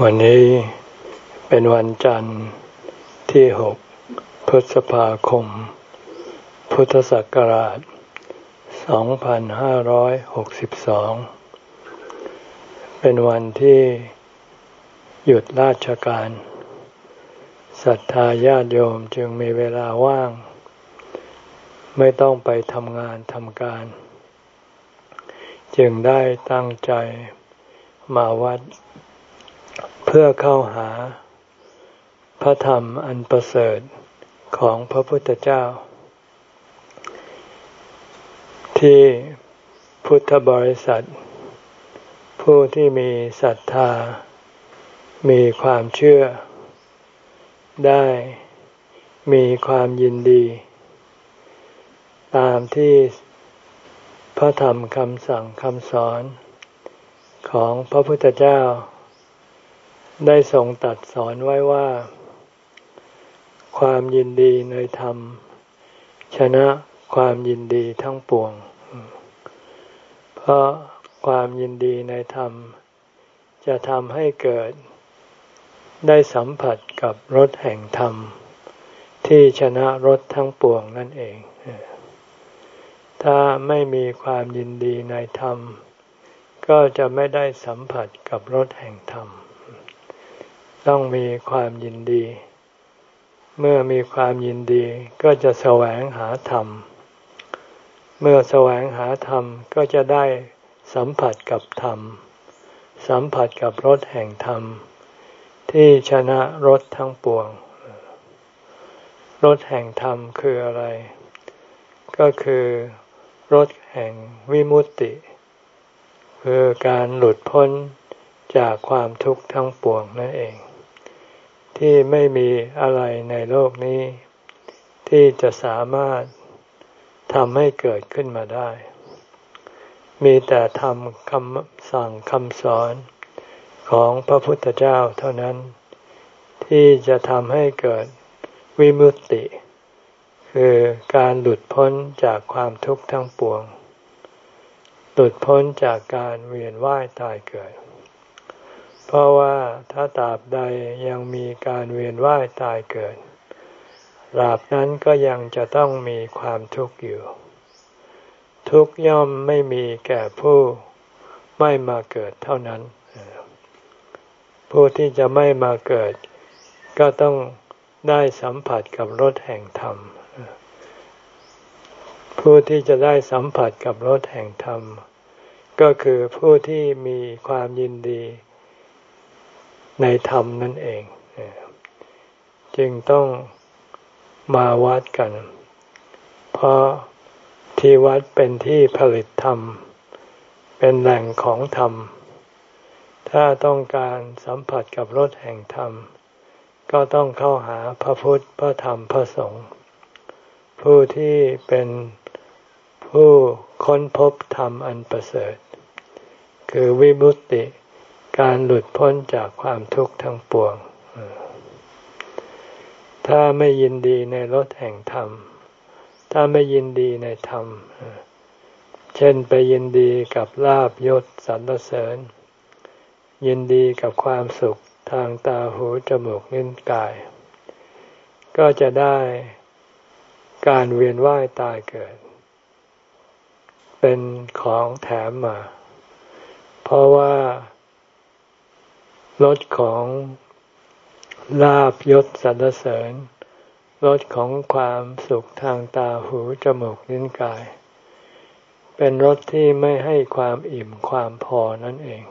วันนี้เป็นวันจันทร์ที่หกพฤษภาคม พุทธศักราช 2562 เป็นวันที่หยุดราชการศรัทธาญาติโยมจึงมีเวลาว่าง ไม่ต้องไปทำงานทำการ จึงได้ตั้งใจมาวัด เพื่อเข้าหา พระธรรมอันประเสริฐของพระพุทธเจ้า ที่พุทธบริษัท ผู้ที่มีศรัทธา มีความเชื่อ ได้มีความยินดี ตามที่พระธรรมคำสั่งคำสอนของพระพุทธเจ้า ได้ทรงตัดสอนไว้ว่า ความยินดีในธรรม ชนะความยินดีทั้งปวง เพราะความยินดีในธรรม จะทำให้เกิด ได้สัมผัสกับรสแห่งธรรม ที่ชนะรสทั้งปวงนั่นเอง ถ้าไม่มีความยินดีในธรรม ก็จะไม่ได้สัมผัสกับรสแห่งธรรม ต้องมีความยินดี เมื่อมีความยินดีก็จะแสวงหาธรรม เมื่อแสวงหาธรรมก็จะได้สัมผัสกับธรรม สัมผัสกับรสแห่งธรรม ที่ชนะรสทั้งปวง รสแห่งธรรมคืออะไร ก็คือรสแห่งวิมุตติ คือการหลุดพ้นจากความทุกข์ทั้งปวงนั่นเอง ที่ไม่มีอะไรในโลกนี้ ที่จะสามารถทำให้เกิดขึ้นมาได้ มีแต่ทำคำสั่งคำสอนของพระพุทธเจ้าเท่านั้น ที่จะทำให้เกิดวิมุตติ คือการหลุดพ้นจากความทุกข์ทั้งปวง หลุดพ้นจากการเวียนว่ายตายเกิด เพราะว่าถ้าตราบใดยังมีการเวียนว่ายตายเกิดตราบนั้นก็ยังจะต้องมีความทุกข์อยู่ ทุกย่อมไม่มีแก่ผู้ไม่มาเกิดเท่านั้น ผู้ที่จะไม่มาเกิด ก็ต้องได้สัมผัสกับรสแห่งธรรม ผู้ที่จะได้สัมผัสกับรสแห่งธรรม ก็คือผู้ที่มีความยินดี ในธรรมนั่นเอง จึงต้องมาวัดกัน เพราะที่วัดเป็นที่ผลิตธรรม เป็นแหล่งของธรรม ถ้าต้องการสัมผัสกับรสแห่งธรรม ก็ต้องเข้าหาพระพุทธพระธรรมพระสงฆ์ผู้ที่เป็นผู้ค้นพบธรรมอันประเสริฐ คือวิมุตติ การหลุดพ้นจากความทุกข์ทั้งปวง ถ้าไม่ยินดีในรถแห่งธรรม ถ้าไม่ยินดีในธรรม เช่นไปยินดีกับลาบยศสรรเสริญ ยินดีกับความสุขทางตาหูจมูกนิ้นกาย ก็จะได้การเวียนว่ายตายเกิด เป็นของแถมมา เพราะว่า รสของลาบยศสรรเสริญรสของความสุขทางตาหูจมูกนิ้นกาย เป็นรสที่ไม่ให้ความอิ่มความพอนั่นเอง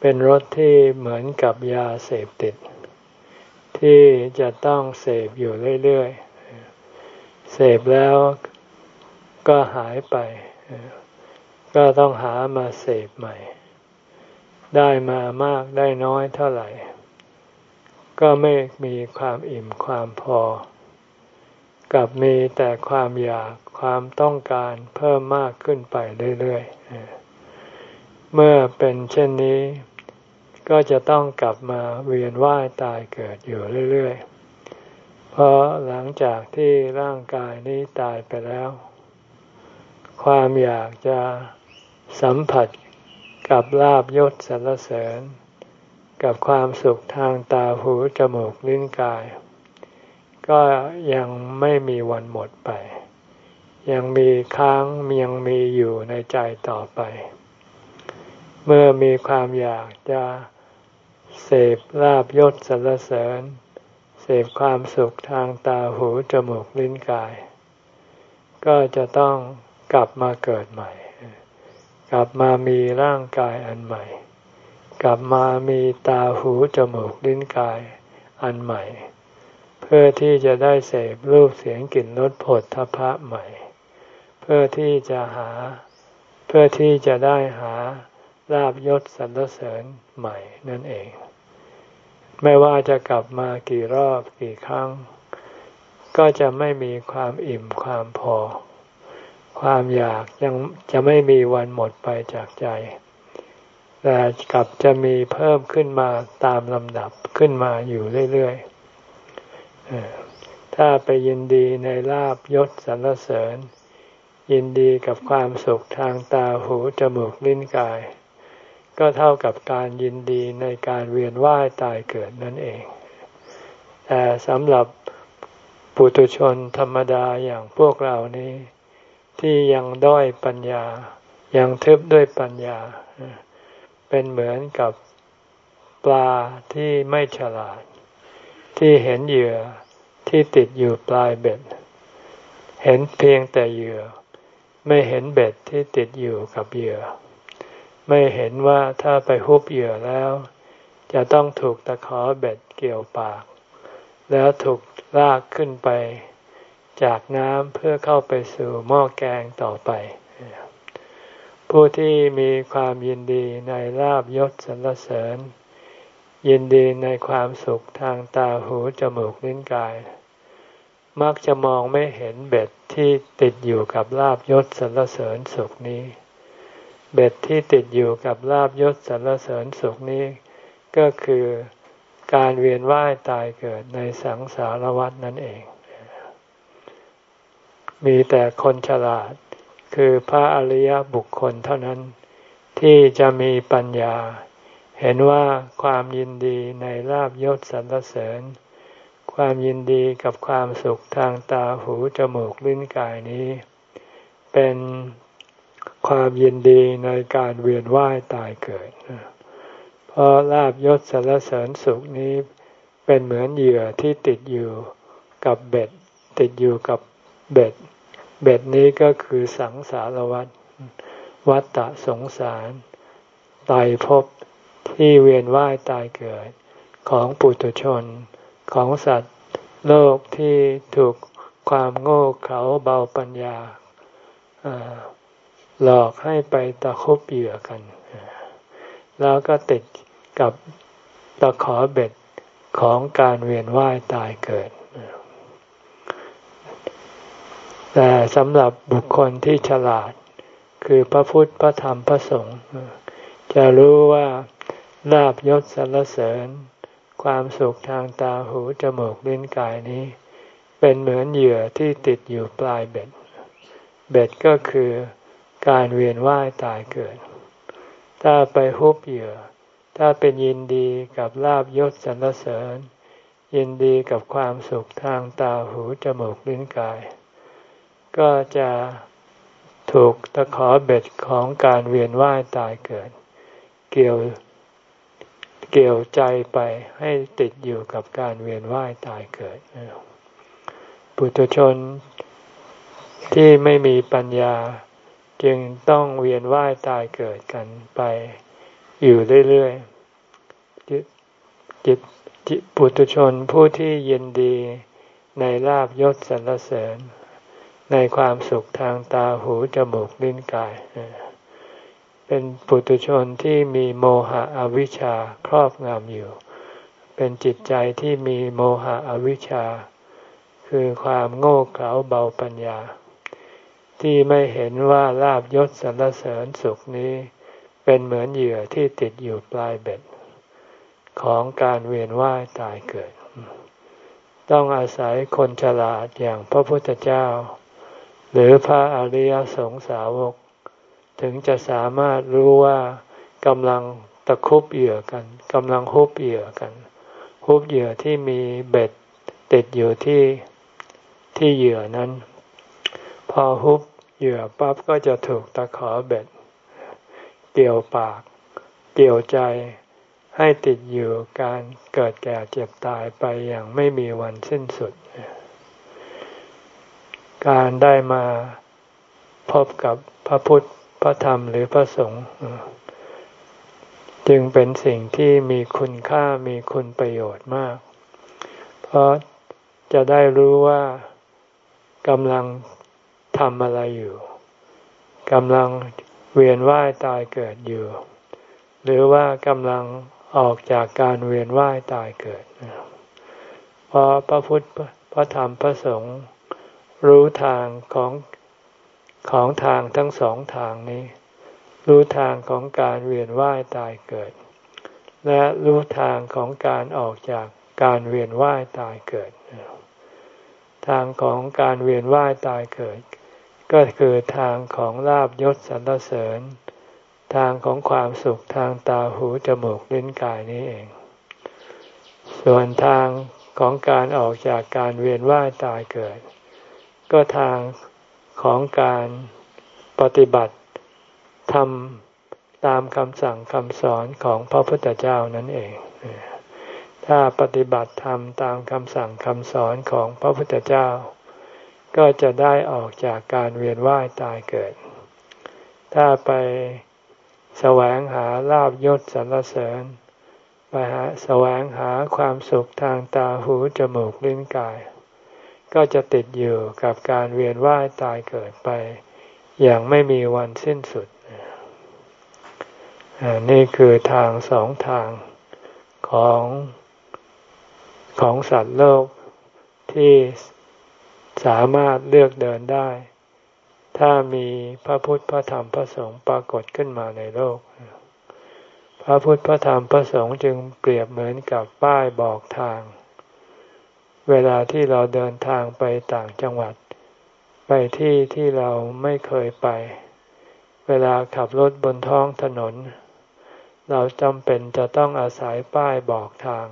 เป็นรสที่เหมือนกับยาเสพติด ที่จะต้องเสพอยู่เรื่อยๆ เสพแล้วก็หายไป ก็ต้องหามาเสพใหม่ ได้มามากได้น้อยเท่าไหร่ ก็ไม่มีความอิ่มความพอ กับมีแต่ความอยากความต้องการเพิ่มมากขึ้นไปเรื่อยๆ เมื่อเป็นเช่นนี้ ก็จะต้องกลับมาเวียนว่ายตายเกิดอยู่เรื่อยๆ เพราะหลังจากที่ร่างกายนี้ตายไปแล้ว ความอยากจะสัมผัส กับลาบยศสรรเสริญ กับความสุขทางตาหูจมูกลิ้นกาย ก็ยังไม่มีวันหมดไป ยังมีค้างยังมีอยู่ในใจต่อไป เมื่อมีความอยากจะเสพลาบยศสรรเสริญ เสพความสุขทางตาหูจมูกลิ้นกาย ก็จะต้องกลับมาเกิดใหม่ กลับมามีร่างกายอันใหม่ กลับมามีตาหูจมูกลิ้นกายอันใหม่ เพื่อที่จะได้เสพรูปเสียงกลิ่นรสผลทพะใหม่ เพื่อที่จะหา เพื่อที่จะได้หาลาบยศสรรเสริญใหม่นั่นเอง ไม่ว่าจะกลับมากี่รอบกี่ครั้ง ก็จะไม่มีความอิ่มความพอ ความอยากยังจะไม่มีวันหมดไปจากใจ แต่กลับจะมีเพิ่มขึ้นมาตามลำดับขึ้นมาอยู่เรื่อยๆ ถ้าไปยินดีในลาบยศสรรเสริญ ยินดีกับความสุขทางตาหูจมูกลิ้นกาย ก็เท่ากับการยินดีในการเวียนว่ายตายเกิดนั่นเอง แต่สำหรับปุถุชนธรรมดาอย่างพวกเรานี้ ที่ยังด้อยปัญญา ยังทึบด้วยปัญญา เป็นเหมือนกับปลาที่ไม่ฉลาด ที่เห็นเหยื่อที่ติดอยู่ปลายเบ็ด เห็นเพียงแต่เหยื่อ ไม่เห็นเบ็ดที่ติดอยู่กับเหยื่อ ไม่เห็นว่าถ้าไปฮุบเหยื่อแล้ว จะต้องถูกตะขอเบ็ดเกี่ยวปาก แล้วถูกลากขึ้นไป จากน้ำเพื่อเข้าไปสู่หม้อแกงต่อไป ผู้ที่มีความยินดีในลาบยศสรรเสริญ ยินดีในความสุขทางตาหูจมูกลิ้นกาย มักจะมองไม่เห็นเบ็ดที่ติดอยู่กับลาบยศสรรเสริญสุขนี้ เบ็ดที่ติดอยู่กับลาบยศสรรเสริญสุขนี้ ก็คือการเวียนว่ายตายเกิดในสังสารวัฏนั่นเอง มีแต่คนฉลาด คือพระอริยบุคคลเท่านั้น ที่จะมีปัญญา เห็นว่าความยินดีในลาบยศสรรเสริญ ความยินดีกับความสุขทางตาหูจมูกลิ้นกายนี้ เป็นความยินดีในการเวียนว่ายตายเกิด เพราะลาบยศสรรเสริญสุขนี้เป็นเหมือนเหยื่อที่ติดอยู่กับเบ็ด ติดอยู่กับ เบ็ด เบ็ดนี้ก็คือสังสารวัฏวัฏฏะสงสารตายภพที่เวียนว่ายตายเกิดของปุถุชนของสัตว์โลกที่ถูกความโง่เขลาเบาปัญญาหลอกให้ไปตะคบเหยื่อกัน แล้วก็ติดกับตะขอเบ็ดของการเวียนว่ายตายเกิด แต่สำหรับบุคคลที่ฉลาด คือพระพุทธพระธรรมพระสงฆ์จะรู้ว่าลาบยศสรรเสริญ ความสุขทางตาหูจมูกลิ้นกายนี้ เป็นเหมือนเหยื่อที่ติดอยู่ปลายเบ็ด เบ็ดก็คือการเวียนว่ายตายเกิด ถ้าไปฮุบเหยื่อ ถ้าเป็นยินดีกับลาบยศสรรเสริญ ยินดีกับความสุขทางตาหูจมูกลิ้นกาย ก็จะถูกตะขอเบ็ดของการเวียนว่ายตายเกิด เกี่ยวเกี่ยวใจไปให้ติดอยู่กับการเวียนว่ายตายเกิด ปุถุชนที่ไม่มีปัญญาจึงต้องเวียนว่ายตายเกิดกันไปอยู่เรื่อยๆจิตจิตปุถุชนผู้ที่ยินดีในลาบยศสรรเสริญ ในความสุขทางตาหูจมูกลิ้นกาย เป็นปุถุชนที่มีโมหะอวิชชาครอบงำอยู่ เป็นจิตใจที่มีโมหะอวิชชา คือความโง่เขลาเบาปัญญา ที่ไม่เห็นว่าลาบยศสรรเสริญสุขนี้ เป็นเหมือนเหยื่อที่ติดอยู่ปลายเบ็ด ของการเวียนว่ายตายเกิดต้องอาศัยคนฉลาดอย่างพระพุทธเจ้า หรือพระอริยสงสาวก ถึงจะสามารถรู้ว่ากำลังตะคุบเหยื่อกันกำลังฮุบเหยื่อกันฮุบเหยื่อที่มีเบ็ดติดอยู่ที่ที่เหยื่อนั้น พอฮุบเหยื่อปั๊บก็จะถูกตะขอเบ็ด เกี่ยวปาก เกี่ยวใจให้ติดอยู่การเกิดแก่เจ็บตายไปอย่างไม่มีวันสิ้นสุด การได้มาพบกับพระพุทธ พระธรรมหรือพระสงฆ์จึงเป็นสิ่งที่มีคุณค่ามีคุณประโยชน์มาก เพราะจะได้รู้ว่ากำลังทำอะไรอยู่กำลังเวียนว่ายตายเกิดอยู่ หรือว่ากำลังออกจากการเวียนว่ายตายเกิด เพราะพระพุทธพระธรรมพระสงฆ์ รู้ทางของของทางทั้งสองทางนี้ รู้ทางของการเวียนว่ายตายเกิด และรู้ทางของการออกจากการเวียนว่ายตายเกิด ทางของการเวียนว่ายตายเกิด ก็คือทางของลาบยศสรรเสริญ ทางของความสุขทางตาหูจมูกลิ้นกายนี้เอง ส่วนทางของการออกจากการเวียนว่ายตายเกิด ก็ทางของการปฏิบัติทำตามคำสั่งคำสอนของพระพุทธเจ้านั่นเอง ถ้าปฏิบัติธรรมตามคำสั่งคำสอนของพระพุทธเจ้า ก็จะได้ออกจากการเวียนว่ายตายเกิด ถ้าไปแสวงหาลาบยศสรรเสริญไปหาแสวงหาความสุขทางตาหูจมูกลิ้นกาย ก็จะติดอยู่กับการเวียนว่ายตายเกิดไป อย่างไม่มีวันสิ้นสุด นี่คือทางสองทางของของสัตว์โลกที่สามารถเลือกเดินได้ ถ้ามีพระพุทธพระธรรมพระสงฆ์ปรากฏขึ้นมาในโลก พระพุทธพระธรรมพระสงฆ์จึงเปรียบเหมือนกับป้ายบอกทาง เวลาที่เราเดินทางไปต่างจังหวัด ไปที่ที่เราไม่เคยไป เวลาขับรถบนท้องถนน เราจำเป็นจะต้องอาศัยป้ายบอกทาง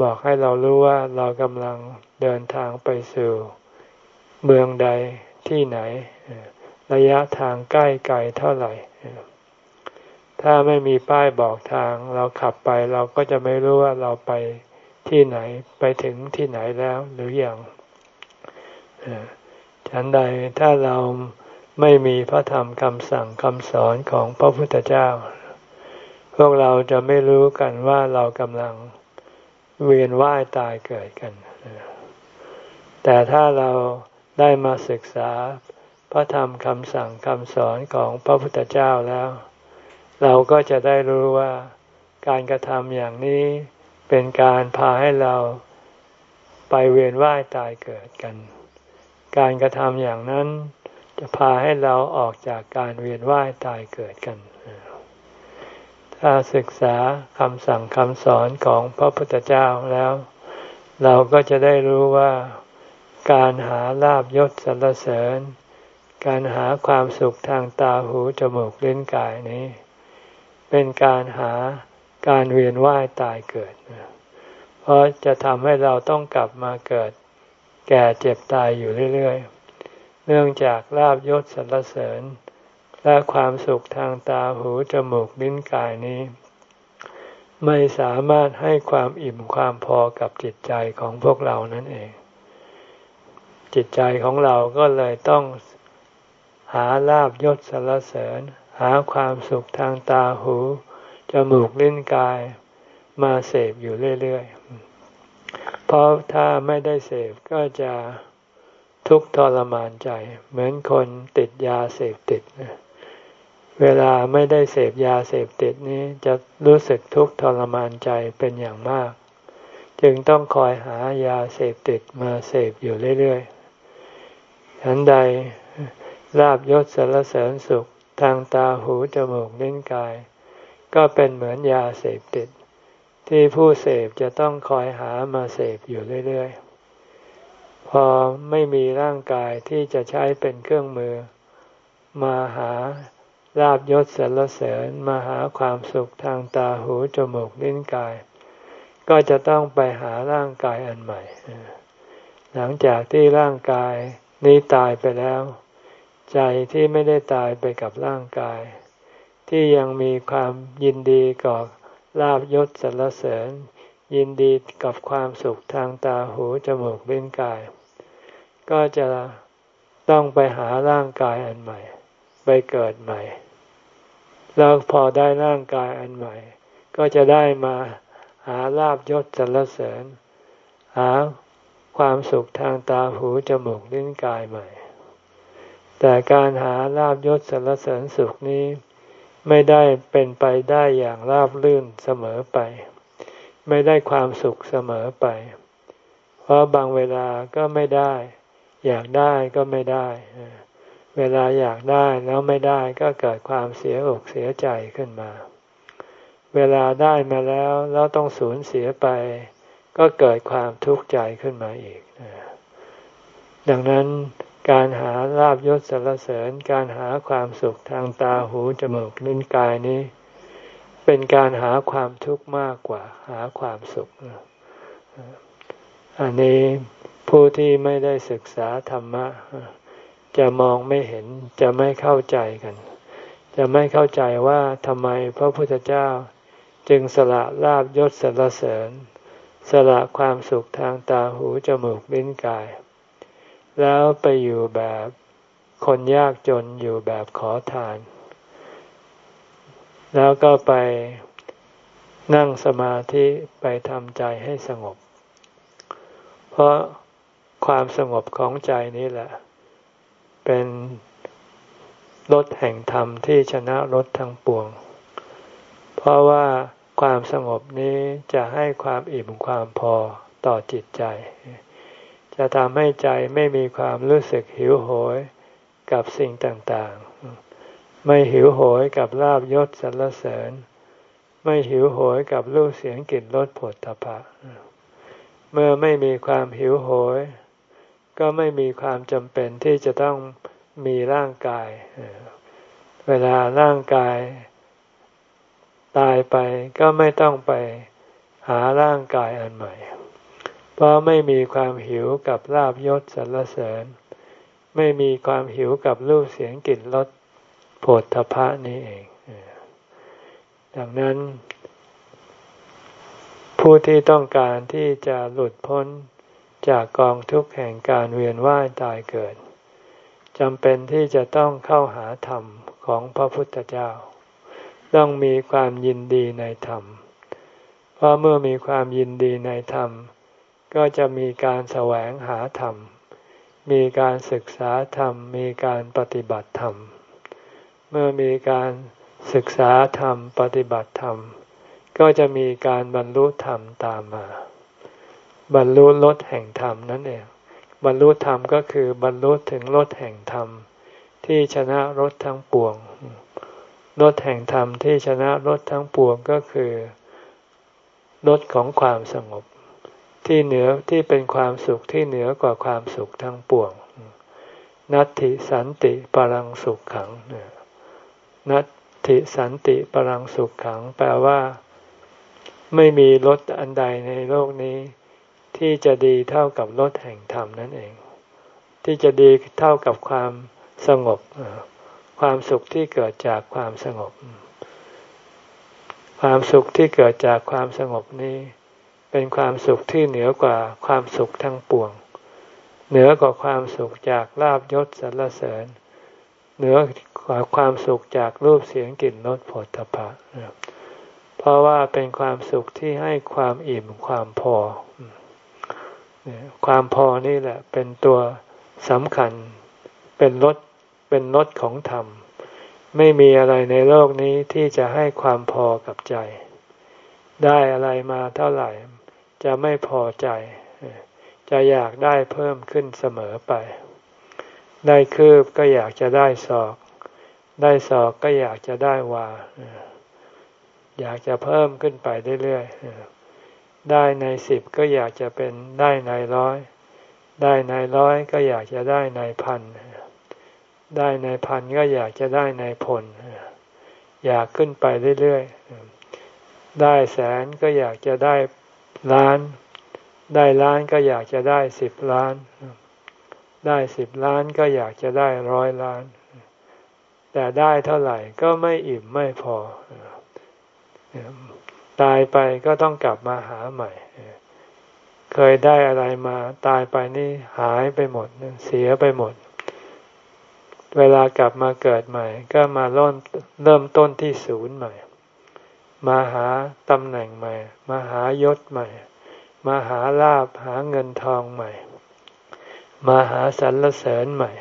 บอกให้เรารู้ว่าเรากำลังเดินทางไปสู่ เมืองใดที่ไหน ระยะทางใกล้ไกลเท่าไหร่ ถ้าไม่มีป้ายบอกทาง เราขับไปเราก็จะไม่รู้ว่าเราไป ที่ไหนไปถึงที่ไหนแล้วหรืออยังฉันใดถ้าเราไม่มีพระธรรมคำสั่งคำสอนของพระพุทธเจ้า พวกเราจะไม่รู้กันว่าเรากำลังเวียนว่ายตายเกิดกัน แต่ถ้าเราได้มาศึกษาพระธรรมคำสั่งคำสอนของพระพุทธเจ้าแล้ว เราก็จะได้รู้ว่าการกระทำอย่างนี้ เป็นการพาให้เราไปเวียนว่ายตายเกิดกัน การกระทำอย่างนั้นจะพาให้เราออกจากการเวียนว่ายตายเกิดกัน ถ้าศึกษาคำสั่งคำสอนของพระพุทธเจ้าแล้ว เราก็จะได้รู้ว่าการหาลาบยศสรรเสริญ การหาความสุขทางตาหูจมูกลิ้นกายนี้ เป็นการหา การเวียนว่ายตายเกิด เพราะจะทำให้เราต้องกลับมาเกิด แก่เจ็บตายอยู่เรื่อยๆ เนื่องจากลาบยศสรรเสริญ และความสุขทางตาหูจมูกลิ้นกายนี้ ไม่สามารถให้ความอิ่มความพอกับจิตใจของพวกเรานั่นเอง จิตใจของเราก็เลยต้องหาลาบยศสรรเสริญ หาความสุขทางตาหู จมูกลิ้นกายมาเสพอยู่เรื่อยๆ เพราะถ้าไม่ได้เสพก็จะทุกข์ทรมานใจ เหมือนคนติดยาเสพติด เวลาไม่ได้เสพยาเสพติดนี้จะรู้สึกทุกข์ทรมานใจเป็นอย่างมาก จึงต้องคอยหายาเสพติดมาเสพอยู่เรื่อยๆฉันใดลาบยศสารเสริญสุขทางตาหูจมูกลิ้นกาย ก็เป็นเหมือนยาเสพติด ที่ผู้เสพจะต้องคอยหามาเสพอยู่เรื่อยๆ พอไม่มีร่างกายที่จะใช้เป็นเครื่องมือ มาหาลาบยศสรรเสริญมาหาความสุขทางตาหูจมูกลิ้นกาย ก็จะต้องไปหาร่างกายอันใหม่ หลังจากที่ร่างกายนี้ตายไปแล้ว ใจที่ไม่ได้ตายไปกับร่างกาย ที่ยังมีความยินดีกับลาบยศสรรเสริญ ยินดีกับความสุขทางตาหูจมูกลิ้นกาย ก็จะต้องไปหาร่างกายอันใหม่ ไปเกิดใหม่ แล้วพอได้ร่างกายอันใหม่ ก็จะได้มาหาลาบยศสรรเสริญ หาความสุขทางตาหูจมูกลิ้นกายใหม่ แต่การหาลาบยศสรรเสริญสุขนี้ ไม่ได้เป็นไปได้อย่างราบรื่นเสมอไป ไม่ได้ความสุขเสมอไป เพราะบางเวลาก็ไม่ได้ อยากได้ก็ไม่ได้ เวลาอยากได้แล้วไม่ได้ก็เกิดความเสียอกเสียใจขึ้นมา เวลาได้มาแล้วแล้วต้องสูญเสียไป ก็เกิดความทุกข์ใจขึ้นมาอีก ดังนั้น การหาลาบยศสรรเสริญ การหาความสุขทางตาหูจมูกลิ้นกายนี้ เป็นการหาความทุกข์มากกว่าหาความสุข อันนี้ผู้ที่ไม่ได้ศึกษาธรรมะ จะมองไม่เห็นจะไม่เข้าใจกัน จะไม่เข้าใจว่าทำไมพระพุทธเจ้าจึงสละลาบยศสรรเสริญ สละความสุขทางตาหูจมูกลิ้นกาย แล้วไปอยู่แบบคนยากจนอยู่แบบขอทาน แล้วก็ไปนั่งสมาธิไปทำใจให้สงบ เพราะความสงบของใจนี้แหละ เป็นรถแห่งธรรมที่ชนะรถทั้งปวง เพราะว่าความสงบนี้จะให้ความอิ่มความพอต่อจิตใจ จะทำให้ใจไม่มีความรู้สึกหิวโหยกับสิ่งต่างๆ ไม่หิวโหยกับลาบยศสรรเสริญ ไม่หิวโหยกับรูปเสียงกลิ่นรสผลตภะเมื่อไม่มีความหิวโหย ก็ไม่มีความจำเป็นที่จะต้องมีร่างกาย เวลาร่างกาย ตายไปก็ไม่ต้องไปหาร่างกายอันใหม่ เพราะไม่มีความหิวกับลาบยศสรรเสริญ ไม่มีความหิวกับรูปเสียงกลิ่นรสโผฏฐพะนี้เอง ดังนั้น ผู้ที่ต้องการที่จะหลุดพ้นจากกองทุกข์แห่งการเวียนว่ายตายเกิดจำเป็นที่จะต้องเข้าหาธรรมของพระพุทธเจ้า ต้องมีความยินดีในธรรม เพราะเมื่อมีความยินดีในธรรม ก็จะมีการแสวงหาธรรม มีการศึกษาธรรม มีการปฏิบัติธรรม เมื่อมีการศึกษาธรรม ปฏิบัติธรรม ก็จะมีการบรรลุธรรมตามมา บรรลุรสแห่งธรรมนั่นเอง บรรลุธรรมก็คือบรรลุถึงรสแห่งธรรม ที่ชนะรสทั้งปวง รสแห่งธรรมที่ชนะรสทั้งปวงก็คือรสของความสงบ ที่เหนือที่เป็นความสุขที่เหนือกว่าความสุขทั้งปวง นัตติสันติปรังสุขขังนัตติสันติปรังสุขขัง แปลว่า ไม่มีรสอันใดในโลกนี้ ที่จะดีเท่ากับรถแห่งธรรมนั่นเอง ที่จะดีเท่ากับความสงบ ความสุขที่เกิดจากความสงบ ความสุขที่เกิดจากความสงบนี้ เป็นความสุขที่เหนือกว่าความสุขทั้งปวง เหนือกว่าความสุขจากลาบยศสรรเสริญ เหนือกว่าความสุขจากรูปเสียงกลิ่นรสผลตภะเพราะว่าเป็นความสุขที่ให้ความอิ่มความพอ ความพอนี่แหละ เป็นตัวสำคัญ เป็นรถเป็นรถของธรรม ไม่มีอะไรในโลกนี้ที่จะให้ความพอกับใจได้อะไรมาเท่าไหร่ จะไม่พอใจ จะอยากได้เพิ่มขึ้นเสมอไป ได้คืบก็อยากจะได้ศอก ได้ศอกก็อยากจะได้วา อยากจะเพิ่มขึ้นไปเรื่อยๆ ได้ในสิบก็อยากจะเป็นได้ในร้อย ได้ในร้อยก็อยากจะได้ในพัน ได้ในพันก็อยากจะได้ในผล อยากขึ้นไปเรื่อยๆได้แสนก็อยากจะได้ ล้าน ได้ล้านก็อยากจะได้สิบล้าน ได้สิบล้านก็อยากจะได้ร้อยล้าน แต่ได้เท่าไหร่ก็ไม่อิ่มไม่พอ ตายไปก็ต้องกลับมาหาใหม่ เคยได้อะไรมาตายไปนี่หายไปหมดเสียไปหมด เวลากลับมาเกิดใหม่ ก็มาเริ่มเริ่มต้นที่ศูนย์ใหม่ มาหาตำแหน่งใหม่ มาหายศใหม่ มาหาลาบหาเงินทองใหม่ มาหาสรรเสริญใหม่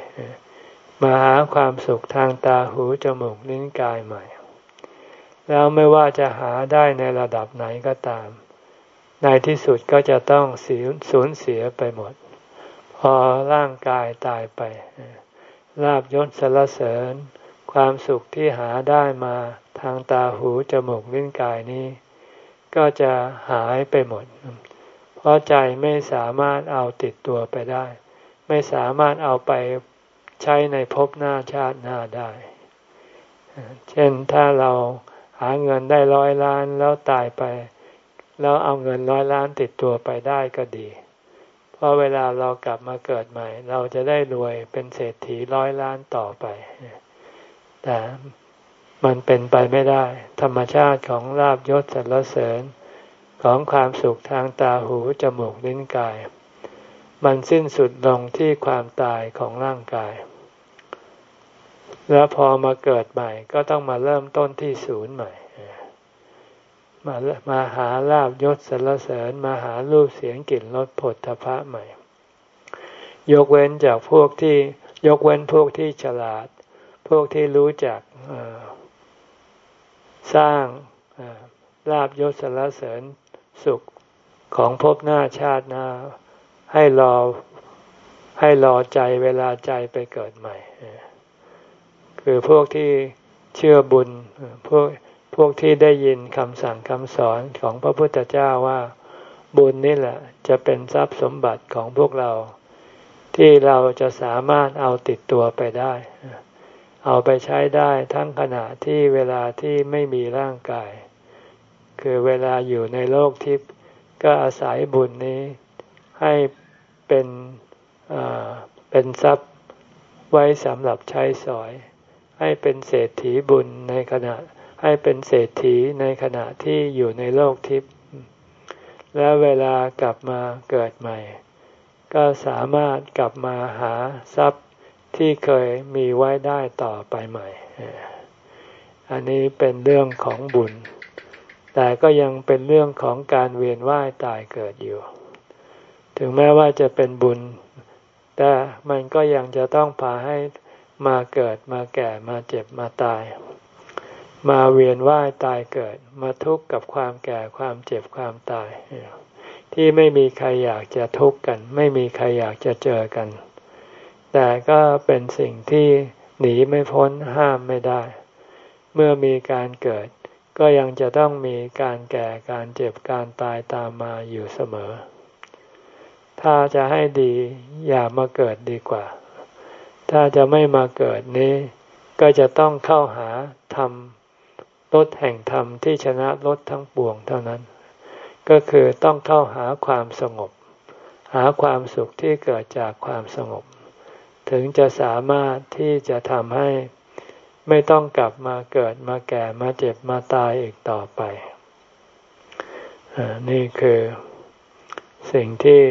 มาหาความสุขทางตาหูจมูกลิ้นกายใหม่ แล้วไม่ว่าจะหาได้ในระดับไหนก็ตาม ในที่สุดก็จะต้องสูญเสียไปหมด พอร่างกายตายไปลาบยศสรรเสริญ ความสุขที่หาได้มา ทางตาหูจมูกลิ้นกายนี้ ก็จะหายไปหมด เพราะใจไม่สามารถเอาติดตัวไปได้ ไม่สามารถเอาไปใช้ในภพหน้าชาติหน้าได้ เช่นถ้าเราหาเงินได้ร้อยล้านแล้วตายไป แล้วเอาเงินร้อยล้านติดตัวไปได้ก็ดี เพราะเวลาเรากลับมาเกิดใหม่ เราจะได้รวยเป็นเศรษฐีร้อยล้านต่อไป แต่ มันเป็นไปไม่ได้ ธรรมชาติของลาบยศสรรเสริญ ของความสุขทางตาหูจมูกลิ้นกาย มันสิ้นสุดลงที่ความตายของร่างกาย แล้วพอมาเกิดใหม่ก็ต้องมาเริ่มต้นที่ศูนย์ใหม่ มามาหาลาบยศสรรเสริญมาหารูปเสียงกลิ่นรสผลทพะใหม่ ยกเว้นจากพวกที่ยกเว้นพวกที่ฉลาด พวกที่รู้จัก สร้างลาบยศสรรเสริญสุขของภพหน้าชาติหน้า ให้รอให้รอใจเวลาใจไปเกิดใหม่ คือพวกที่เชื่อบุญพวกพวกที่ได้ยินคำสั่งคำสอนของพระพุทธเจ้าว่าบุญนี่แหละ จะเป็นทรัพย์สมบัติของพวกเรา ที่เราจะสามารถเอาติดตัวไปได้ เอาไปใช้ได้ทั้งขณะที่เวลาที่ไม่มีร่างกาย คือเวลาอยู่ในโลกทิพย์ก็อาศัยบุญนี้ให้เป็นเป็นทรัพย์ไว้สำหรับใช้สอย ให้เป็นเศรษฐีบุญในขณะให้เป็นเศรษฐีในขณะที่อยู่ในโลกทิพย์และเวลากลับมาเกิดใหม่ ก็สามารถกลับมาหาทรัพย์ ที่เคยมีไว้ได้ต่อไปใหม่ อันนี้เป็นเรื่องของบุญ แต่ก็ยังเป็นเรื่องของการเวียนว่ายตายเกิดอยู่ ถึงแม้ว่าจะเป็นบุญ แต่มันก็ยังจะต้องพาให้มาเกิดมาแก่มาเจ็บมาตาย มาเวียนว่ายตายเกิด มาทุกข์กับความแก่ความเจ็บความตาย ที่ไม่มีใครอยากจะทุกข์กัน ไม่มีใครอยากจะเจอกัน แต่ก็เป็นสิ่งที่หนีไม่พ้นห้ามไม่ได้ เมื่อมีการเกิด ก็ยังจะต้องมีการแก่การเจ็บการตายตามมาอยู่เสมอ ถ้าจะให้ดีอย่ามาเกิดดีกว่า ถ้าจะไม่มาเกิดนี้ ก็จะต้องเข้าหาธรรมรถแห่งธรรมที่ชนะรถทั้งปวงเท่านั้น ก็คือต้องเข้าหาความสงบ หาความสุขที่เกิดจากความสงบ ถึงจะสามารถที่จะทำให้ไม่ต้องกลับมาเกิดมาแก่มาเจ็บมาตายอีกต่อไป นี่คือสิ่งที่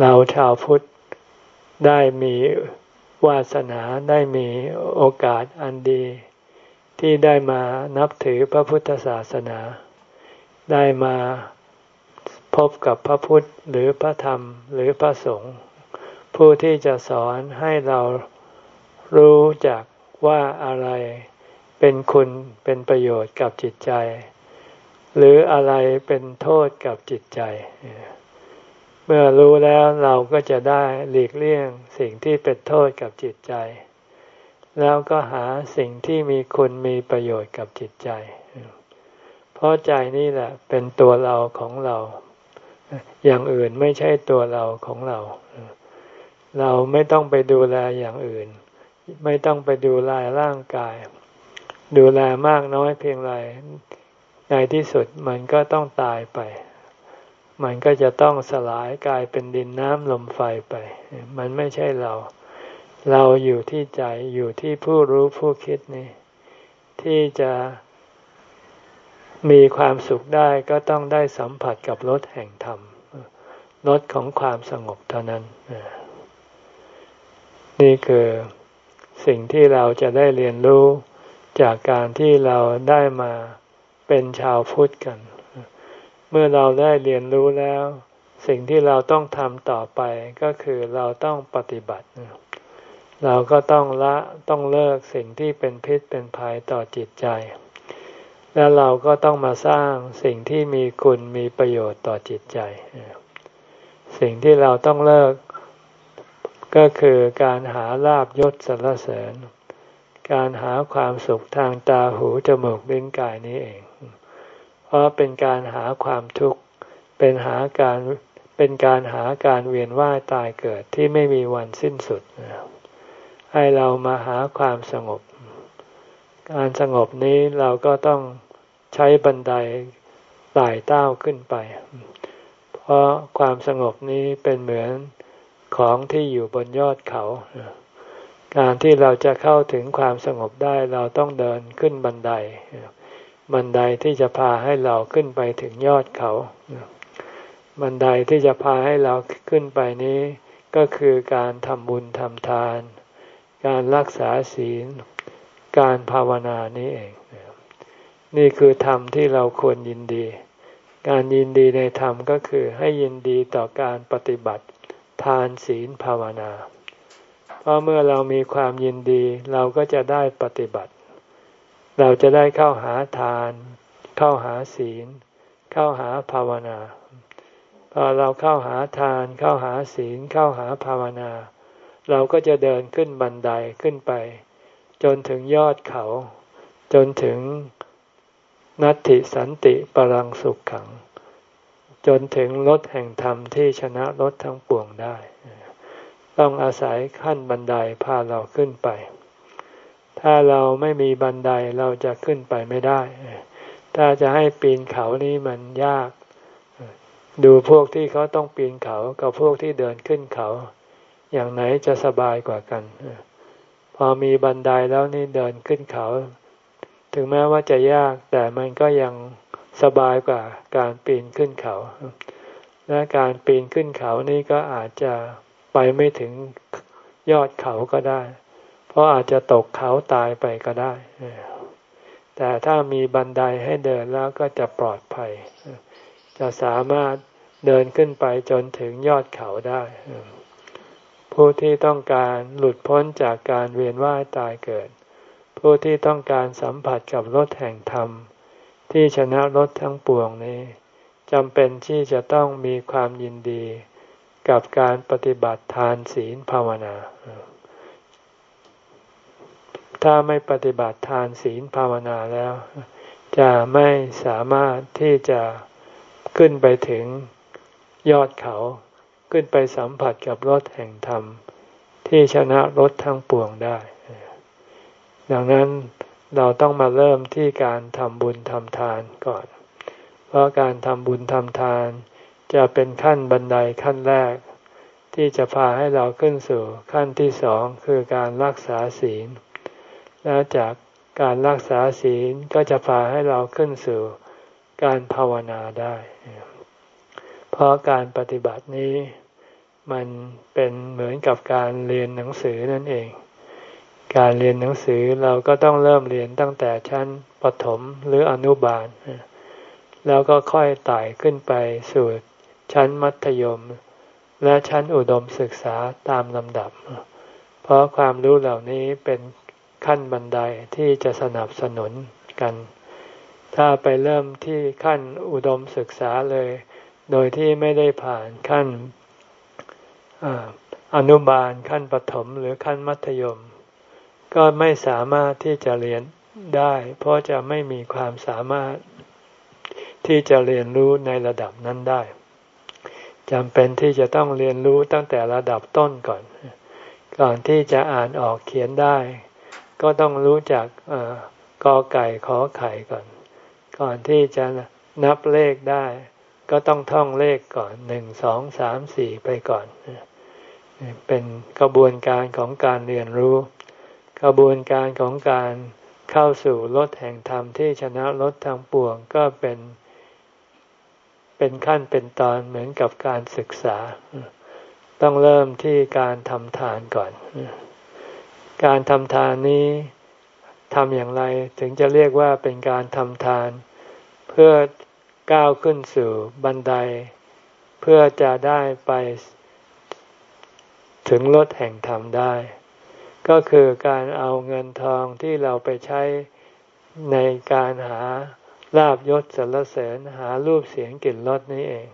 เราชาวพุทธได้มีวาสนาได้มีโอกาสอันดี ที่ได้มานับถือพระพุทธศาสนา ได้มาพบกับพระพุทธหรือพระธรรมหรือพระสงฆ์ ผู้ที่จะสอนให้เรารู้จักว่าอะไรเป็นคุณเป็นประโยชน์กับจิตใจ หรืออะไรเป็นโทษกับจิตใจ เมื่อรู้แล้วเราก็จะได้หลีกเลี่ยงสิ่งที่เป็นโทษกับจิตใจ แล้วก็หาสิ่งที่มีคุณมีประโยชน์กับจิตใจ เพราะใจนี่แหละเป็นตัวเราของเรา อย่างอื่นไม่ใช่ตัวเราของเรา เราไม่ต้องไปดูแลอย่างอื่น ไม่ต้องไปดูแลร่างกาย ดูแลมากน้อยเพียงไรในที่สุดมันก็ต้องตายไป มันก็จะต้องสลายกลายเป็นดินน้ำลมไฟไป มันไม่ใช่เรา เราอยู่ที่ใจอยู่ที่ผู้รู้ผู้คิดนี่ ที่จะมีความสุขได้ก็ต้องได้สัมผัสกับรสแห่งธรรมรสของความสงบเท่านั้น นี่คือสิ่งที่เราจะได้เรียนรู้จากการที่เราได้มาเป็นชาวพุทธกัน เมื่อเราได้เรียนรู้แล้ว สิ่งที่เราต้องทำต่อไปก็คือเราต้องปฏิบัติ เราก็ต้องละต้องเลิกสิ่งที่เป็นพิษเป็นภัยต่อจิตใจ แล้วเราก็ต้องมาสร้างสิ่งที่มีคุณมีประโยชน์ต่อจิตใจ สิ่งที่เราต้องเลิก ก็คือการหาลาบยศสรรเสริญ การหาความสุขทางตาหูจมูกลิ้นกายนี้เอง เพราะเป็นการหาความทุกข์ เป็นหาการ เป็นการหาการเวียนว่ายตายเกิดที่ไม่มีวันสิ้นสุด ให้เรามาหาความสงบ การสงบนี้เราก็ต้องใช้บันไดไต่เต้าขึ้นไป เพราะความสงบนี้เป็นเหมือน ของที่อยู่บนยอดเขา การที่เราจะเข้าถึงความสงบได้เราต้องเดินขึ้นบันได บันไดที่จะพาให้เราขึ้นไปถึงยอดเขา บันไดที่จะพาให้เราขึ้นไปนี้ ก็คือการทำบุญทำทาน การรักษาศีล การภาวนานี้เอง นี่คือธรรมที่เราควรยินดีการยินดีในธรรมก็คือให้ยินดีต่อการปฏิบัติ ทานศีลภาวนา เพราะเมื่อเรามีความยินดีเราก็จะได้ปฏิบัติ เราจะได้เข้าหาทาน เข้าหาศีล เข้าหาภาวนา พอเราเข้าหาทาน เข้าหาศีล เข้าหาภาวนา เราก็จะเดินขึ้นบันไดขึ้นไป จนถึงยอดเขา จนถึงนัตติสันติปรังสุขขัง จนถึงรถแห่งธรรมที่ชนะรถทั้งปวงได้ ต้องอาศัยขั้นบันไดพาเราขึ้นไป ถ้าเราไม่มีบันไดเราจะขึ้นไปไม่ได้ ถ้าจะให้ปีนเขานี้มันยาก ดูพวกที่เขาต้องปีนเขากับพวกที่เดินขึ้นเขา อย่างไหนจะสบายกว่ากัน พอมีบันไดแล้วนี่เดินขึ้นเขา ถึงแม้ว่าจะยากแต่มันก็ยัง สบายกว่าการปีนขึ้นเขา และการปีนขึ้นเขานี่ก็อาจจะไปไม่ถึงยอดเขาก็ได้ เพราะอาจจะตกเขาตายไปก็ได้ แต่ถ้ามีบันไดให้เดินแล้วก็จะปลอดภัย จะสามารถเดินขึ้นไปจนถึงยอดเขาได้ ผู้ที่ต้องการหลุดพ้นจากการเวียนว่ายตายเกิด ผู้ที่ต้องการสัมผัสกับรถแห่งธรรม ที่ชนะรถทั้งปวงนี้จำเป็นที่จะต้องมีความยินดีกับการปฏิบัติทานศีลภาวนา ถ้าไม่ปฏิบัติทานศีลภาวนาแล้ว จะไม่สามารถที่จะขึ้นไปถึงยอดเขา ขึ้นไปสัมผัสกับรถแห่งธรรม ที่ชนะรถทั้งปวงได้ ดังนั้น เราต้องมาเริ่มที่การทำบุญทำทานก่อน เพราะการทำบุญทำทาน จะเป็นขั้นบันไดขั้นแรก ที่จะพาให้เราขึ้นสู่ขั้นที่สองคือการรักษาศีล แล้วจากการรักษาศีลก็จะพาให้เราขึ้นสู่การภาวนาได้ เพราะการปฏิบัตินี้มันเป็นเหมือนกับการเรียนหนังสือนั่นเอง การเรียนหนังสือเราก็ต้องเริ่มเรียนตั้งแต่ชั้นปฐมหรืออนุบาล แล้วก็ค่อยไต่ขึ้นไปสู่ชั้นมัธยม และชั้นอุดมศึกษาตามลำดับ เพราะความรู้เหล่านี้เป็นขั้นบันไดที่จะสนับสนุนกัน ถ้าไปเริ่มที่ขั้นอุดมศึกษาเลย โดยที่ไม่ได้ผ่านขั้นอนุบาลขั้นปฐมหรือขั้นมัธยม ก็ไม่สามารถที่จะเรียนได้ เพราะจะไม่มีความสามารถที่จะเรียนรู้ในระดับนั้นได้จำเป็นที่จะต้องเรียนรู้ตั้งแต่ระดับต้นก่อน ก่อนที่จะอ่านออกเขียนได้ ก็ต้องรู้จักกอไก่ขอไข่ก่อน ก่อนที่จะนับเลขได้ ก็ต้องท่องเลขก่อนหนึ่งสองสามสี่ไปก่อน เป็นกระบวนการของการเรียนรู้ กระบวนการของการเข้าสู่รถแห่งธรรมที่ชนะรถทางปวงก็เป็น เป็นขั้นเป็นตอนเหมือนกับการศึกษา ต้องเริ่มที่การทำทานก่อน การทำทานนี้ทำอย่างไรถึงจะเรียกว่าเป็นการทำทาน เพื่อก้าวขึ้นสู่บันได เพื่อจะได้ไปถึงรถแห่งธรรมได้ ก็คือการเอาเงินทองที่เราไปใช้ในการหาลาบยศสรรเสริญหารูปเสียงกลิ่นรสนี้เอง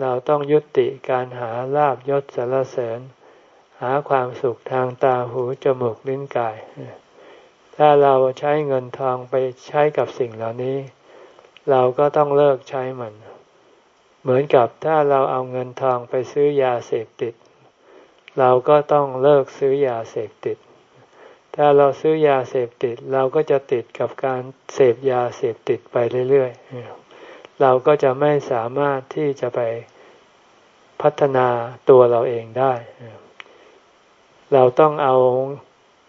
เราต้องยุติการหาลาบยศสรรเสริญ หาความสุขทางตาหูจมูกลิ้นกาย ถ้าเราใช้เงินทองไปใช้กับสิ่งเหล่านี้ เราก็ต้องเลิกใช้มัน เหมือนกับถ้าเราเอาเงินทองไปซื้อยาเสพติด เราก็ต้องเลิกซื้อยาเสพติด ถ้าเราซื้อยาเสพติด เราก็จะติดกับการเสพยาเสพติดไปเรื่อยๆ เราก็จะไม่สามารถที่จะไปพัฒนาตัวเราเองได้ เราต้องเอา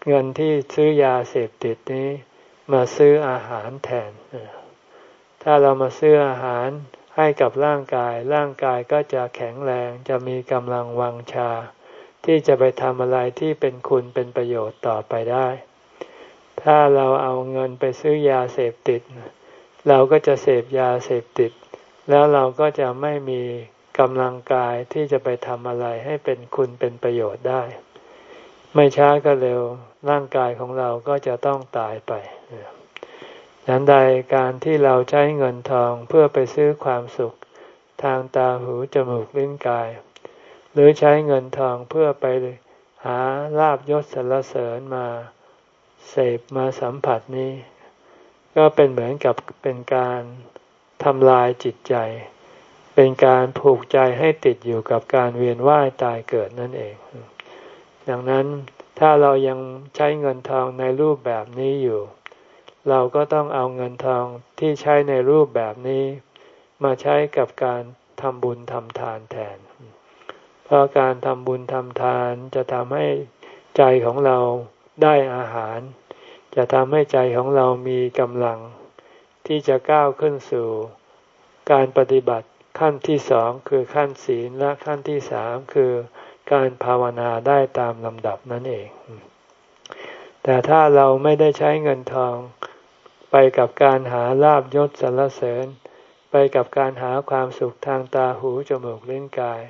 เงินที่ซื้อยาเสพติดนี้มาซื้ออาหารแทน ถ้าเรามาซื้ออาหารให้กับร่างกาย ร่างกายก็จะแข็งแรง จะมีกำลังวังชา ที่จะไปทำอะไรที่เป็นคุณเป็นประโยชน์ต่อไปได้ ถ้าเราเอาเงินไปซื้อยาเสพติด เราก็จะเสพยาเสพติด แล้วเราก็จะไม่มีกำลังกายที่จะไปทำอะไรให้เป็นคุณเป็นประโยชน์ได้ ไม่ช้าก็เร็วร่างกายของเราก็จะต้องตายไปดังใดการที่เราใช้เงินทองเพื่อไปซื้อความสุข ทางตาหูจมูกลิ้นกาย รือใช้เงินทองเพื่อไปหาลาบยศสรรเสริญมาเสพมาสัมผัสนี้ ก็เป็นเหมือนกับเป็นการทำลายจิตใจ เป็นการผูกใจให้ติดอยู่กับการเวียนว่ายตายเกิดนั่นเอง ดังนั้นถ้าเรายังใช้เงินทองในรูปแบบนี้อยู่ เราก็ต้องเอาเงินทองที่ใช้ในรูปแบบนี้ มาใช้กับการทำบุญทำทานแทน เพราะการทำบุญทำทานจะทำให้ใจของเราได้อาหาร จะทำให้ใจของเรามีกำลัง ที่จะก้าวขึ้นสู่ การปฏิบัติขั้นที่สองคือขั้นศีลและขั้นที่สามคือการภาวนาได้ตามลำดับนั่นเอง แต่ถ้าเราไม่ได้ใช้เงินทอง ไปกับการหาลาบยศสรรเสริญ ไปกับการหาความสุขทางตาหูจมูกลิ้นกาย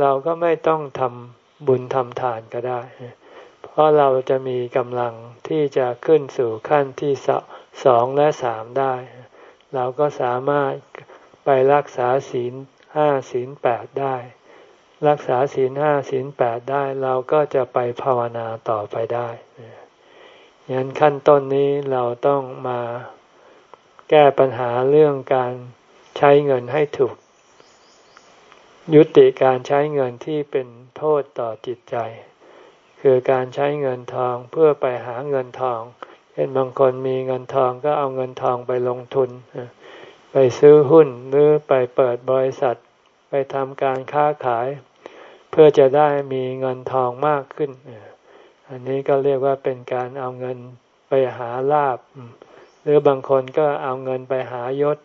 เราก็ไม่ต้องทำบุญทำทานก็ได้ เพราะเราจะมีกำลังที่จะขึ้นสู่ขั้นที่สองและสามได้ เราก็สามารถไปรักษาศีลห้าศีลแปดได้ รักษาศีลห้าศีลแปดได้ เราก็จะไปภาวนาต่อไปได้ยันขั้นต้นนี้เราต้องมาแก้ปัญหาเรื่องการใช้เงินให้ถูก ยุติการใช้เงินที่เป็นโทษต่อจิตใจ คือการใช้เงินทองเพื่อไปหาเงินทองเช่นบางคนมีเงินทองก็เอาเงินทองไปลงทุน ไปซื้อหุ้นหรือไปเปิดบริษัท ไปทำการค้าขาย เพื่อจะได้มีเงินทองมากขึ้น อันนี้ก็เรียกว่าเป็นการเอาเงินไปหาลาบ หรือบางคนก็เอาเงินไปหายศ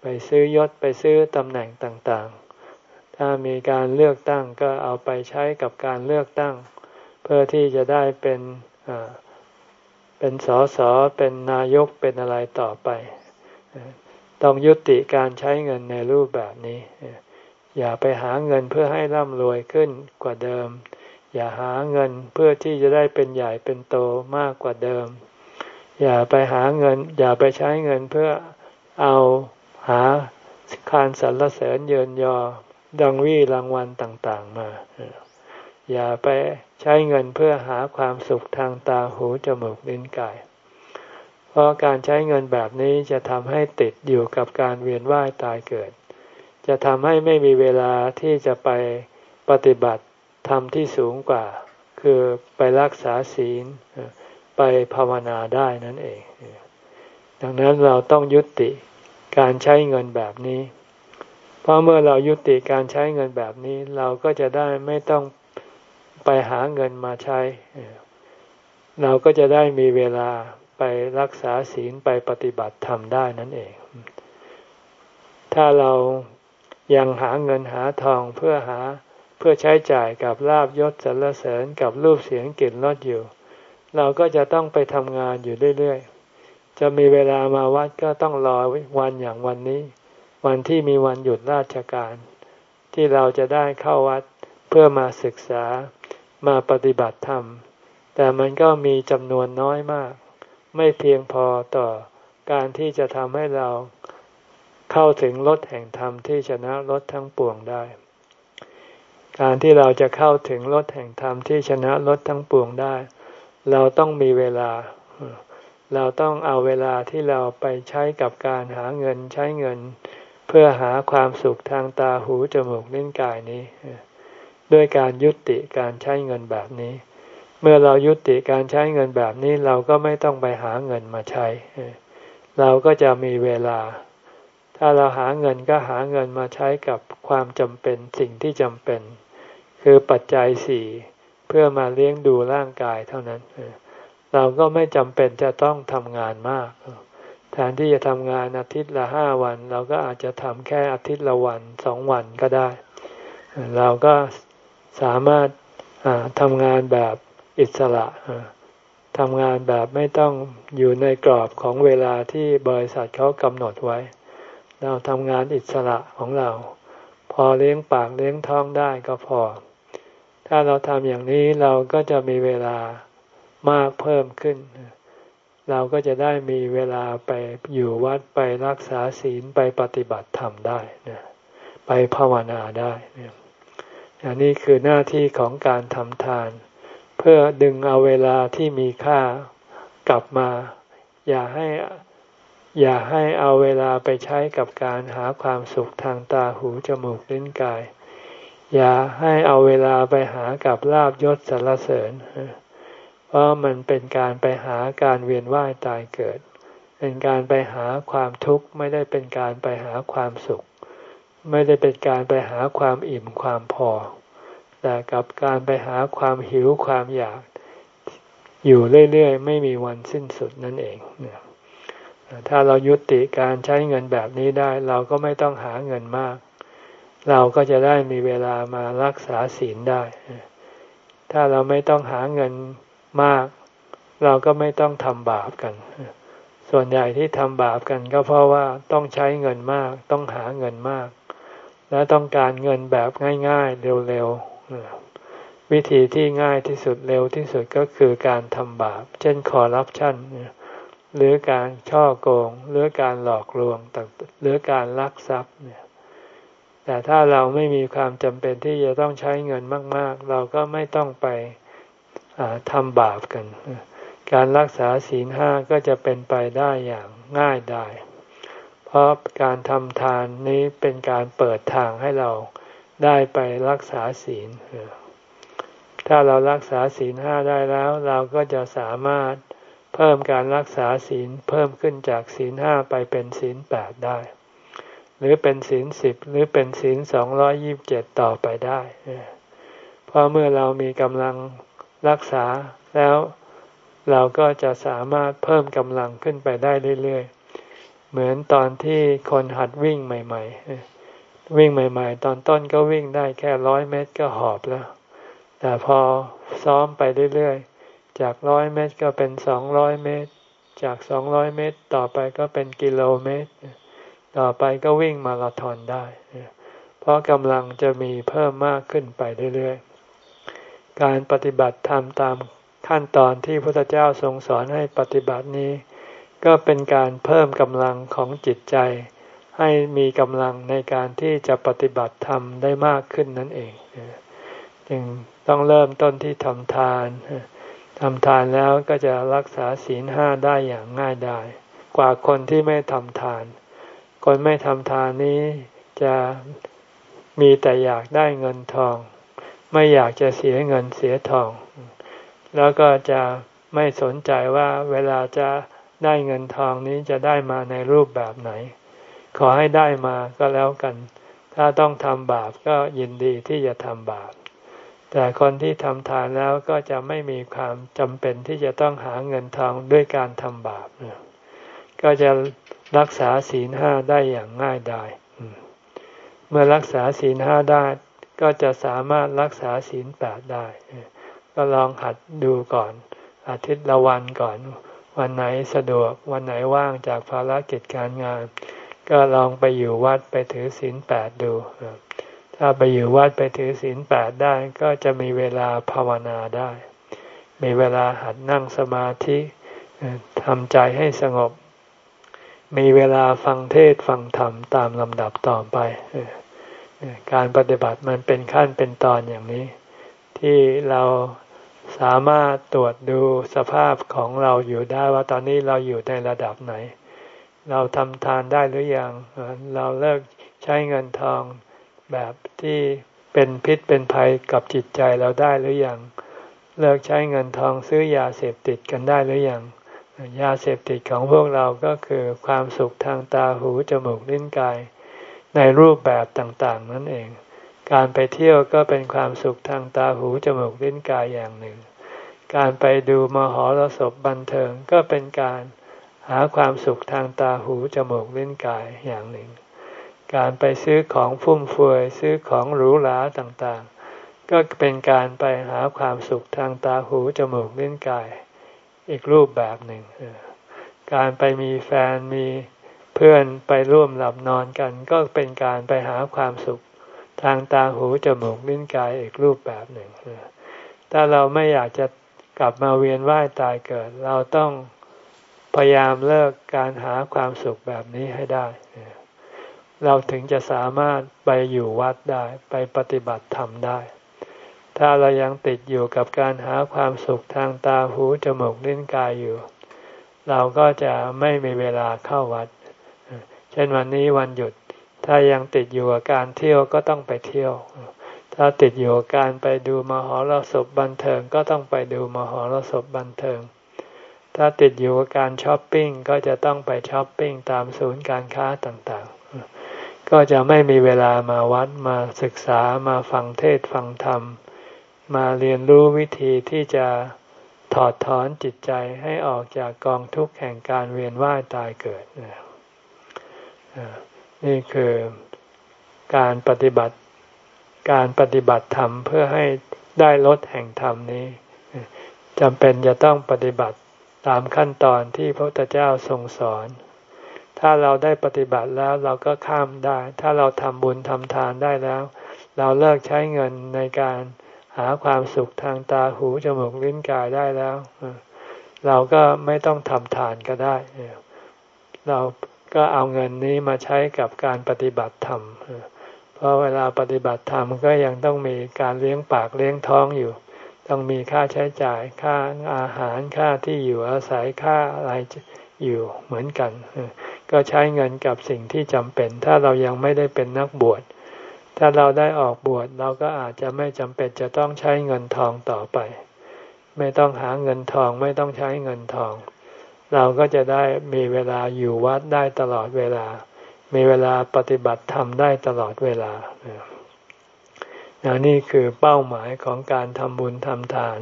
ไปซื้อยศไปซื้อตำแหน่งต่าง ถ้ามีการเลือกตั้งก็เอาไปใช้กับการเลือกตั้ง เพื่อที่จะได้เป็นเป็นสสเป็นนายกเป็นอะไรต่อไป ต้องยุติการใช้เงินในรูปแบบนี้ อย่าไปหาเงินเพื่อให้ร่ำรวยขึ้นกว่าเดิม อย่าหาเงินเพื่อที่จะได้เป็นใหญ่เป็นโตมากกว่าเดิม อย่าไปหาเงิน อย่าไปใช้เงินเพื่อเอาหาคารสรรเสริญเยินยอ ดังวี่รางวัลต่างๆมา อย่าไปใช้เงินเพื่อหาความสุขทางตาหูจมูกลิ้นกาย เพราะการใช้เงินแบบนี้จะทำให้ติดอยู่กับการเวียนว่ายตายเกิด จะทำให้ไม่มีเวลาที่จะไปปฏิบัติธรรมที่สูงกว่า คือไปรักษาศีลไปไปภาวนาได้นั่นเอง ดังนั้นเราต้องยุติการใช้เงินแบบนี้ เพราะเมื่อเรายุติการใช้เงินแบบนี้ เราก็จะได้ไม่ต้องไปหาเงินมาใช้ เราก็จะได้มีเวลาไปรักษาศีลไปปฏิบัติธรรมได้นั่นเอง ถ้าเรายังหาเงินหาทองเพื่อหาเพื่อใช้จ่ายกับลาบยศสรรเสริญกับรูปเสียงกลิ่นรสอยู่ เราก็จะต้องไปทำงานอยู่เรื่อยๆ จะมีเวลามาวัดก็ต้องรอวันอย่างวันนี้ วันที่มีวันหยุดราชการ ที่เราจะได้เข้าวัดเพื่อมาศึกษามาปฏิบัติธรรม แต่มันก็มีจำนวนน้อยมาก ไม่เพียงพอต่อการที่จะทำให้เราเข้าถึงรถแห่งธรรมที่ชนะรถทั้งปวงได้ การที่เราจะเข้าถึงรถแห่งธรรมที่ชนะรถทั้งปวงได้ เราต้องมีเวลา เราต้องเอาเวลาที่เราไปใช้กับการหาเงินใช้เงิน เพื่อหาความสุขทางตาหูจมูกลิ้นกายนี้ ด้วยการยุติการใช้เงินแบบนี้ เมื่อเรายุติการใช้เงินแบบนี้เราก็ไม่ต้องไปหาเงินมาใช้ เราก็จะมีเวลา ถ้าเราหาเงินก็หาเงินมาใช้กับความจำเป็นสิ่งที่จำเป็น คือปัจจัยสี่เพื่อมาเลี้ยงดูร่างกายเท่านั้น เราก็ไม่จำเป็นจะต้องทำงานมาก แทนที่จะทำงานอาทิตย์ละห้าวัน เราก็อาจจะทำแค่อาทิตย์ละวันสองวันก็ได้ เราก็สามารถทำงานแบบอิสระทำงานแบบไม่ต้องอยู่ในกรอบของเวลาที่บริษัทเขากำหนดไว้ เราทำงานอิสระของเรา พอเลี้ยงปากเลี้ยงท้องได้ก็พอ ถ้าเราทำอย่างนี้เราก็จะมีเวลามากเพิ่มขึ้น เราก็จะได้มีเวลาไปอยู่วัดไปรักษาศีลไปปฏิบัติธรรมได้นะไปภาวนาได้นะอันนี้คือหน้าที่ของการทำทาน เพื่อดึงเอาเวลาที่มีค่ากลับมา อย่าให้อย่าให้เอาเวลาไปใช้กับการหาความสุขทางตาหูจมูกลิ้นกาย อย่าให้เอาเวลาไปหากับลาบยศสรรเสริญ เพราะมันเป็นการไปหาการเวียนว่ายตายเกิด เป็นการไปหาความทุกข์ไม่ได้เป็นการไปหาความสุข ไม่ได้เป็นการไปหาความอิ่มความพอ แต่กับการไปหาความหิวความอยาก อยู่เรื่อยๆ ไม่มีวันสิ้นสุดนั่นเองถ้าเรายุติการใช้เงินแบบนี้ได้ เราก็ไม่ต้องหาเงินมาก เราก็จะได้มีเวลามารักษาศีลได้ ถ้าเราไม่ต้องหาเงิน มาก เราก็ไม่ต้องทำบาปกัน ส่วนใหญ่ที่ทำบาปกันก็เพราะว่าต้องใช้เงินมาก ต้องหาเงินมาก และต้องการเงินแบบง่าย ๆ เร็วๆ วิธีที่ง่ายที่สุดเร็วที่สุดก็คือการทำบาป เช่นคอร์รัปชันหรือการช่อโกง หรือการหลอกลวงต่างหรือการลักทรัพย์เนี่ยแต่ถ้าเราไม่มีความจำเป็นที่จะต้องใช้เงินมาก ๆ เราก็ไม่ต้องไป ทำบาปกัน การรักษาศีลห้าก็จะเป็นไปได้อย่างง่ายได้ เพราะการทำทานนี้เป็นการเปิดทางให้เราได้ไปรักษาศีล ถ้าเรารักษาศีลห้าได้แล้ว เราก็จะสามารถเพิ่มการรักษาศีลเพิ่มขึ้นจากศีลห้าไปเป็นศีลแปดได้ หรือเป็นศีลสิบหรือเป็นศีลสองร้อยยิบเจ็ดต่อไปได้เพราะเมื่อเรามีกำลัง รักษาแล้วเราก็จะสามารถเพิ่มกำลังขึ้นไปได้เรื่อยๆ เหมือนตอนที่คนหัดวิ่งใหม่ ๆ วิ่งใหม่ ๆ ตอนต้นก็วิ่งได้แค่ร้อยเมตรก็หอบแล้ว แต่พอซ้อมไปเรื่อยๆ จากร้อยเมตรก็เป็นสองร้อยเมตร จากสองร้อยเมตร ต่อไปก็เป็นกิโลเมตร ต่อไปก็วิ่งมาราธอนได้ เพราะกำลังจะมีเพิ่มมากขึ้นไปเรื่อยๆ การปฏิบัติธรรมตามขั้นตอนที่พระพุทธเจ้าทรงสอนให้ปฏิบัตินี้ ก็เป็นการเพิ่มกำลังของจิตใจ ให้มีกำลังในการที่จะปฏิบัติธรรมได้มากขึ้นนั่นเอง จึงต้องเริ่มต้นที่ทำทานทำทานแล้วก็จะรักษาศีลห้าได้อย่างง่ายได้กว่าคนที่ไม่ทำทาน คนไม่ทำทานนี้จะมีแต่อยากได้เงินทอง ไม่อยากจะเสียเงินเสียทอง แล้วก็จะไม่สนใจว่าเวลาจะได้เงินทองนี้จะได้มาในรูปแบบไหน ขอให้ได้มาก็แล้วกัน ถ้าต้องทำบาปก็ยินดีที่จะทำบาป แต่คนที่ทำทานแล้วก็จะไม่มีความจำเป็นที่จะต้องหาเงินทองด้วยการทำบาป ก็จะรักษาศีลห้าได้อย่างง่ายดาย เมื่อรักษาศีลห้าได้ ก็จะสามารถรักษาศีลแปดได้ ก็ลองหัดดูก่อน อาทิตย์ละวันก่อน วันไหนสะดวก วันไหนว่างจากภารกิจการงาน ก็ลองไปอยู่วัดไปถือศีลแปดดู ถ้าไปอยู่วัดไปถือศีลแปดได้ก็จะมีเวลาภาวนาได้ มีเวลาหัดนั่งสมาธิทำใจให้สงบ มีเวลาฟังเทศฟังธรรมตามลำดับต่อไป การปฏิบัติมันเป็นขั้นเป็นตอนอย่างนี้ ที่เราสามารถตรวจดูสภาพของเราอยู่ได้ว่าตอนนี้เราอยู่ในระดับไหน เราทำทานได้หรือยังเราเลิกใช้เงินทองแบบที่เป็นพิษเป็นภัยกับจิตใจเราได้หรือยังเลิกใช้เงินทองซื้อยาเสพติดกันได้หรือยังยาเสพติดของพวกเราก็คือความสุขทางตาหูจมูกลิ้นกาย ในรูปแบบต่างๆ นั่นเอง การไปเที่ยวก็เป็นความสุขทางตาหูจมูกลิ้นกายอย่างหนึ่ง การไปดูมหรสพบันเทิงก็เป็นการหาความสุขทางตาหูจมูกลิ้นกายอย่างหนึ่ง การไปซื้อของฟุ่มเฟือยซื้อของหรูหราต่างๆ ก็เป็นการไปหาความสุขทางตาหูจมูกลิ้นกาย อีกรูปแบบหนึ่ง การไปมีแฟนมี พื่อนไปร่วมหลับนอนกันก็เป็นการไปหาความสุขทางตาหูจมูกลิ้นกายอีกรูปแบบหนึ่งถ้าเราไม่อยากจะกลับมาเวียนว่ายตายเกิด เราต้องพยายามเลิกการหาความสุขแบบนี้ให้ได้ เราถึงจะสามารถไปอยู่วัดได้ไปปฏิบัติธรรมได้ ถ้าเรายังติดอยู่กับการหาความสุขทางตาหูจมูกลิ้นกายอยู่ เราก็จะไม่มีเวลาเข้าวัด เช่นวันนี้วันหยุด ถ้ายังติดอยู่กับการเที่ยวก็ต้องไปเที่ยว ถ้าติดอยู่กับการไปดูมหรสพบันเทิงก็ต้องไปดูมหรสพบันเทิง ถ้าติดอยู่กับการช้อปปิ้งก็จะต้องไปช้อปปิ้งตามศูนย์การค้าต่างๆ ก็จะไม่มีเวลามาวัดมาศึกษามาฟังเทศฟังธรรม มาเรียนรู้วิธีที่จะถอดถอนจิตใจให้ออกจากกองทุกข์แห่งการเวียนว่ายตายเกิดนี่คื นี่คือการปฏิบัติการปฏิบัติธรรมเพื่อให้ได้ลดแห่งธรรมนี้จำเป็นจะต้องปฏิบัติตามขั้นตอนที่พระพุทธเจ้าทรงสอน ถ้าเราได้ปฏิบัติแล้วเราก็ข้ามได้ ถ้าเราทำบุญทำทานได้แล้ว เราเลิกใช้เงินในการหาความสุขทางตาหูจมูกลิ้นกายได้แล้ว เราก็ไม่ต้องทำทานก็ได้ เรา ก็เอาเงินนี้มาใช้กับการปฏิบัติธรรม เพราะเวลาปฏิบัติธรรมก็ยังต้องมีการเลี้ยงปากเลี้ยงท้องอยู่ ต้องมีค่าใช้จ่ายค่าอาหารค่าที่อยู่อาศัยค่าอะไรอยู่เหมือนกัน ก็ใช้เงินกับสิ่งที่จำเป็น ถ้าเรายังไม่ได้เป็นนักบวช ถ้าเราได้ออกบวชเราก็อาจจะไม่จำเป็นจะต้องใช้เงินทองต่อไป ไม่ต้องหาเงินทองไม่ต้องใช้เงินทอง เราก็จะได้มีเวลาอยู่วัดได้ตลอดเวลา มีเวลาปฏิบัติธรรมได้ตลอดเวลานี่คือเป้าหมายของการทำบุญทำทาน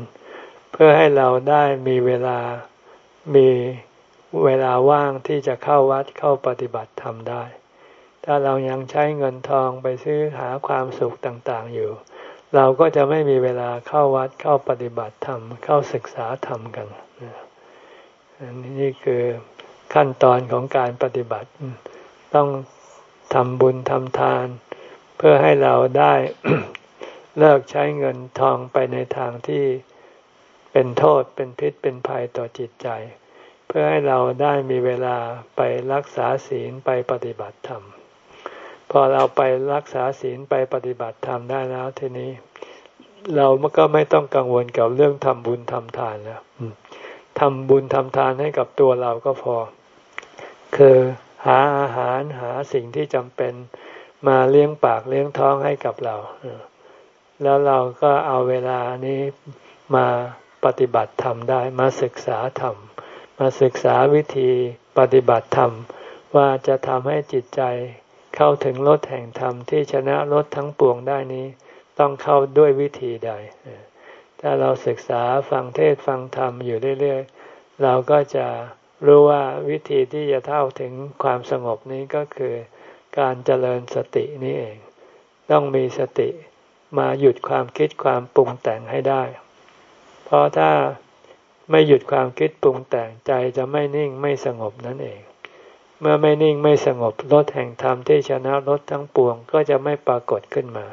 เพื่อให้เราได้มีเวลามีเวลาว่างที่จะเข้าวัดเข้าปฏิบัติธรรมได้ ถ้าเรายังใช้เงินทองไปซื้อหาความสุขต่างๆอยู่ เราก็จะไม่มีเวลาเข้าวัดเข้าปฏิบัติธรรมเข้าศึกษาธรรมกันอัน นี้คือขั้นตอนของการปฏิบัติ ต้องทำบุญทำทาน เพื่อให้เราได้เลิกใช้เงินทองไปในทางที่เป็นโทษเป็นพิษเป็นภัยต่อจิตใจ เพื่อให้เราได้มีเวลาไปรักษาศีลไปปฏิบัติธรรม พอเราไปรักษาศีลไปปฏิบัติธรรมได้แล้วทีนี้ เราก็ไม่ต้องกังวลกับเรื่องทำบุญทำทานแล้ว ทำบุญทำทานให้กับตัวเราก็พอ คือหาอาหารหาสิ่งที่จำเป็นมาเลี้ยงปากเลี้ยงท้องให้กับเรา แล้วเราก็เอาเวลานี้มาปฏิบัติธรรมได้มาศึกษาธรรม มาศึกษาวิธีปฏิบัติธรรม ว่าจะทำให้จิตใจเข้าถึงรถแห่งธรรมที่ชนะรถทั้งปวงได้นี้ ต้องเข้าด้วยวิธีใด ถ้าเราศึกษาฟังเทศฟังธรรมอยู่เรื่อยๆ เราก็จะรู้ว่าวิธีที่จะเท่าถึงความสงบนี้ก็คือการเจริญสตินี้เอง ต้องมีสติมาหยุดความคิดความปรุงแต่งให้ได้ เพราะถ้าไม่หยุดความคิดปรุงแต่งใจจะไม่นิ่งไม่สงบนั่นเอง เมื่อไม่นิ่งไม่สงบรถแห่งธรรมที่ชนะรถทั้งปวงก็จะไม่ปรากฏขึ้นมา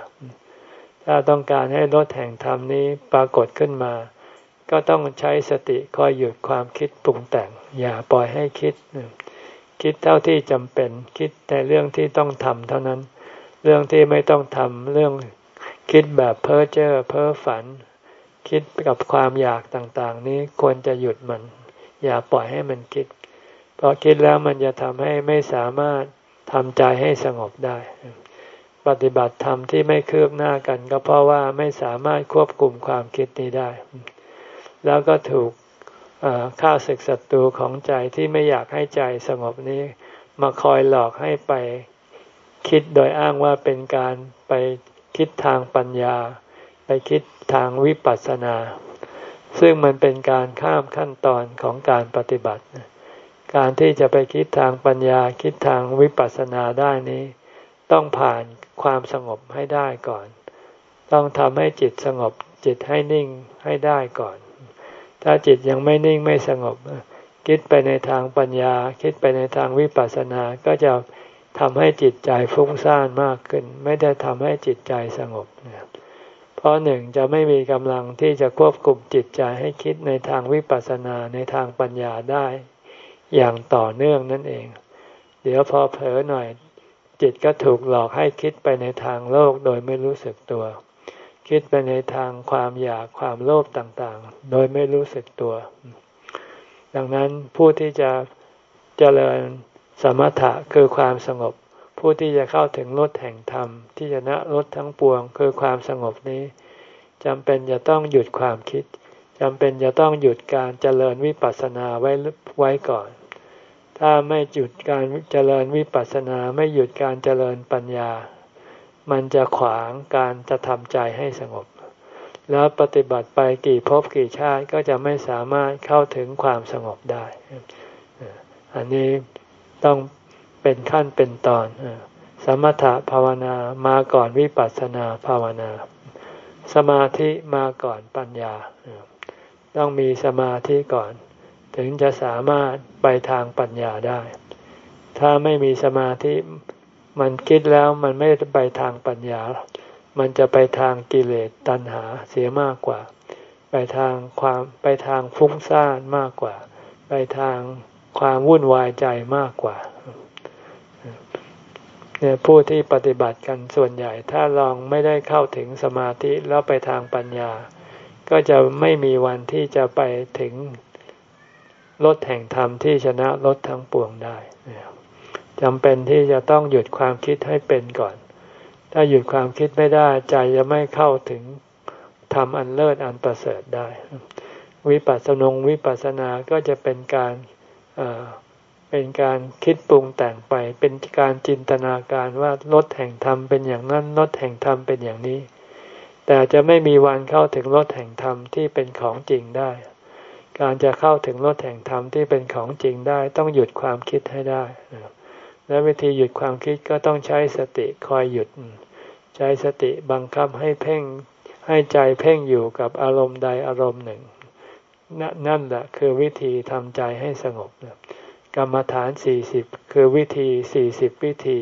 ถ้าต้องการให้รถแห่งธรรมนี้ปรากฏขึ้นมา ก็ต้องใช้สติคอยหยุดความคิดปรุงแต่ง อย่าปล่อยให้คิด คิดเท่าที่จำเป็น คิดแต่เรื่องที่ต้องทำเท่านั้น เรื่องที่ไม่ต้องทำเรื่องคิดแบบเพ้อเจ้อเพ้อฝัน คิดกับความอยากต่างๆ นี้ควรจะหยุดมัน อย่าปล่อยให้มันคิด เพราะคิดแล้วมันจะทำให้ไม่สามารถทำใจให้สงบได้ ปฏิบัติธรรมที่ไม่คืบหน้ากัน ก็เพราะว่าไม่สามารถควบคุมความคิดนี้ได้ แล้วก็ถูกข้าศึกศัตรูของใจที่ไม่อยากให้ใจสงบนี้ มาคอยหลอกให้ไปคิดโดยอ้างว่าเป็นการไปคิดทางปัญญา ไปคิดทางวิปัสสนา ซึ่งมันเป็นการข้ามขั้นตอนของการปฏิบัติ การที่จะไปคิดทางปัญญาคิดทางวิปัสสนาได้นี้ ต้องผ่าน ความสงบให้ได้ก่อน ต้องทำให้จิตสงบจิตให้นิ่งให้ได้ก่อน ถ้าจิตยังไม่นิ่งไม่สงบ คิดไปในทางปัญญา คิดไปในทางวิปัสสนาก็จะทำให้จิตใจฟุ้งซ่านมากขึ้น ไม่ได้ทำให้จิตใจสงบเพราะหนึ่งจะไม่มีกำลังที่จะควบคุมจิตใจให้คิดในทางวิปัสสนาในทางปัญญาได้ อย่างต่อเนื่องนั่นเอง เดี๋ยวพอเผลอหน่อย จิตก็ถูกหลอกให้คิดไปในทางโลกโดยไม่รู้สึกตัว คิดไปในทางความอยากความโลภต่างๆ โดยไม่รู้สึกตัว ดังนั้นผู้ที่จะเจริญสมถะคือความสงบ ผู้ที่จะเข้าถึงรถแห่งธรรม ที่จะนะรถทั้งปวง คือความสงบนี้จำเป็นจะต้องหยุดความคิดจำเป็นจะต้องหยุดการเจริญวิปัสสนาไว้ไว้ก่อน ถ้าไม่หยุดการเจริญวิปัสสนาไม่หยุดการเจริญปัญญา มันจะขวางการจะทำใจให้สงบ แล้วปฏิบัติไปกี่ภพกี่ชาติก็จะไม่สามารถเข้าถึงความสงบได้ อันนี้ต้องเป็นขั้นเป็นตอน สมถะภาวนามาก่อนวิปัสสนาภาวนา สมาธิมาก่อนปัญญา ต้องมีสมาธิก่อน ถึงจะสามารถไปทางปัญญาได้ ถ้าไม่มีสมาธิมันคิดแล้วมันไม่ไปทางปัญญา มันจะไปทางกิเลสตัณหาเสียมากกว่า ไปทางความไปทางฟุ้งซ่านมากกว่า ไปทางความวุ่นวายใจมากกว่าเนี่ยผู้ที่ปฏิบัติกันส่วนใหญ่ ถ้าลองไม่ได้เข้าถึงสมาธิแล้วไปทางปัญญา ก็จะไม่มีวันที่จะไปถึง ลดแห่งธรรมที่ชนะลดทั้งปวงได้จำเป็นที่จะต้องหยุดความคิดให้เป็นก่อน ถ้าหยุดความคิดไม่ได้ใจจะไม่เข้าถึงธรรมอันเลิศอันประเสริฐได้ วิปัสสนงวิปัสสนาก็จะเป็นการเป็นการคิดปรุงแต่งไป เป็นการจินตนาการว่ารถแห่งธรรมเป็นอย่างนั้นรถแห่งธรรมเป็นอย่างนี้ แต่จะไม่มีวันเข้าถึงรถแห่งธรรมที่เป็นของจริงได้ การจะเข้าถึงรถแห่งธรรมที่เป็นของจริงได้ต้องหยุดความคิดให้ได้ และวิธีหยุดความคิดก็ต้องใช้สติคอยหยุด ใช้สติบังคับให้เพ่งให้ใจเพ่งอยู่กับอารมณ์ใดอารมณ์หนึ่งนั่นแหละคือวิธีทำใจให้สงบกรรมฐานสี่สิบคือวิธีสี่สิบวิธี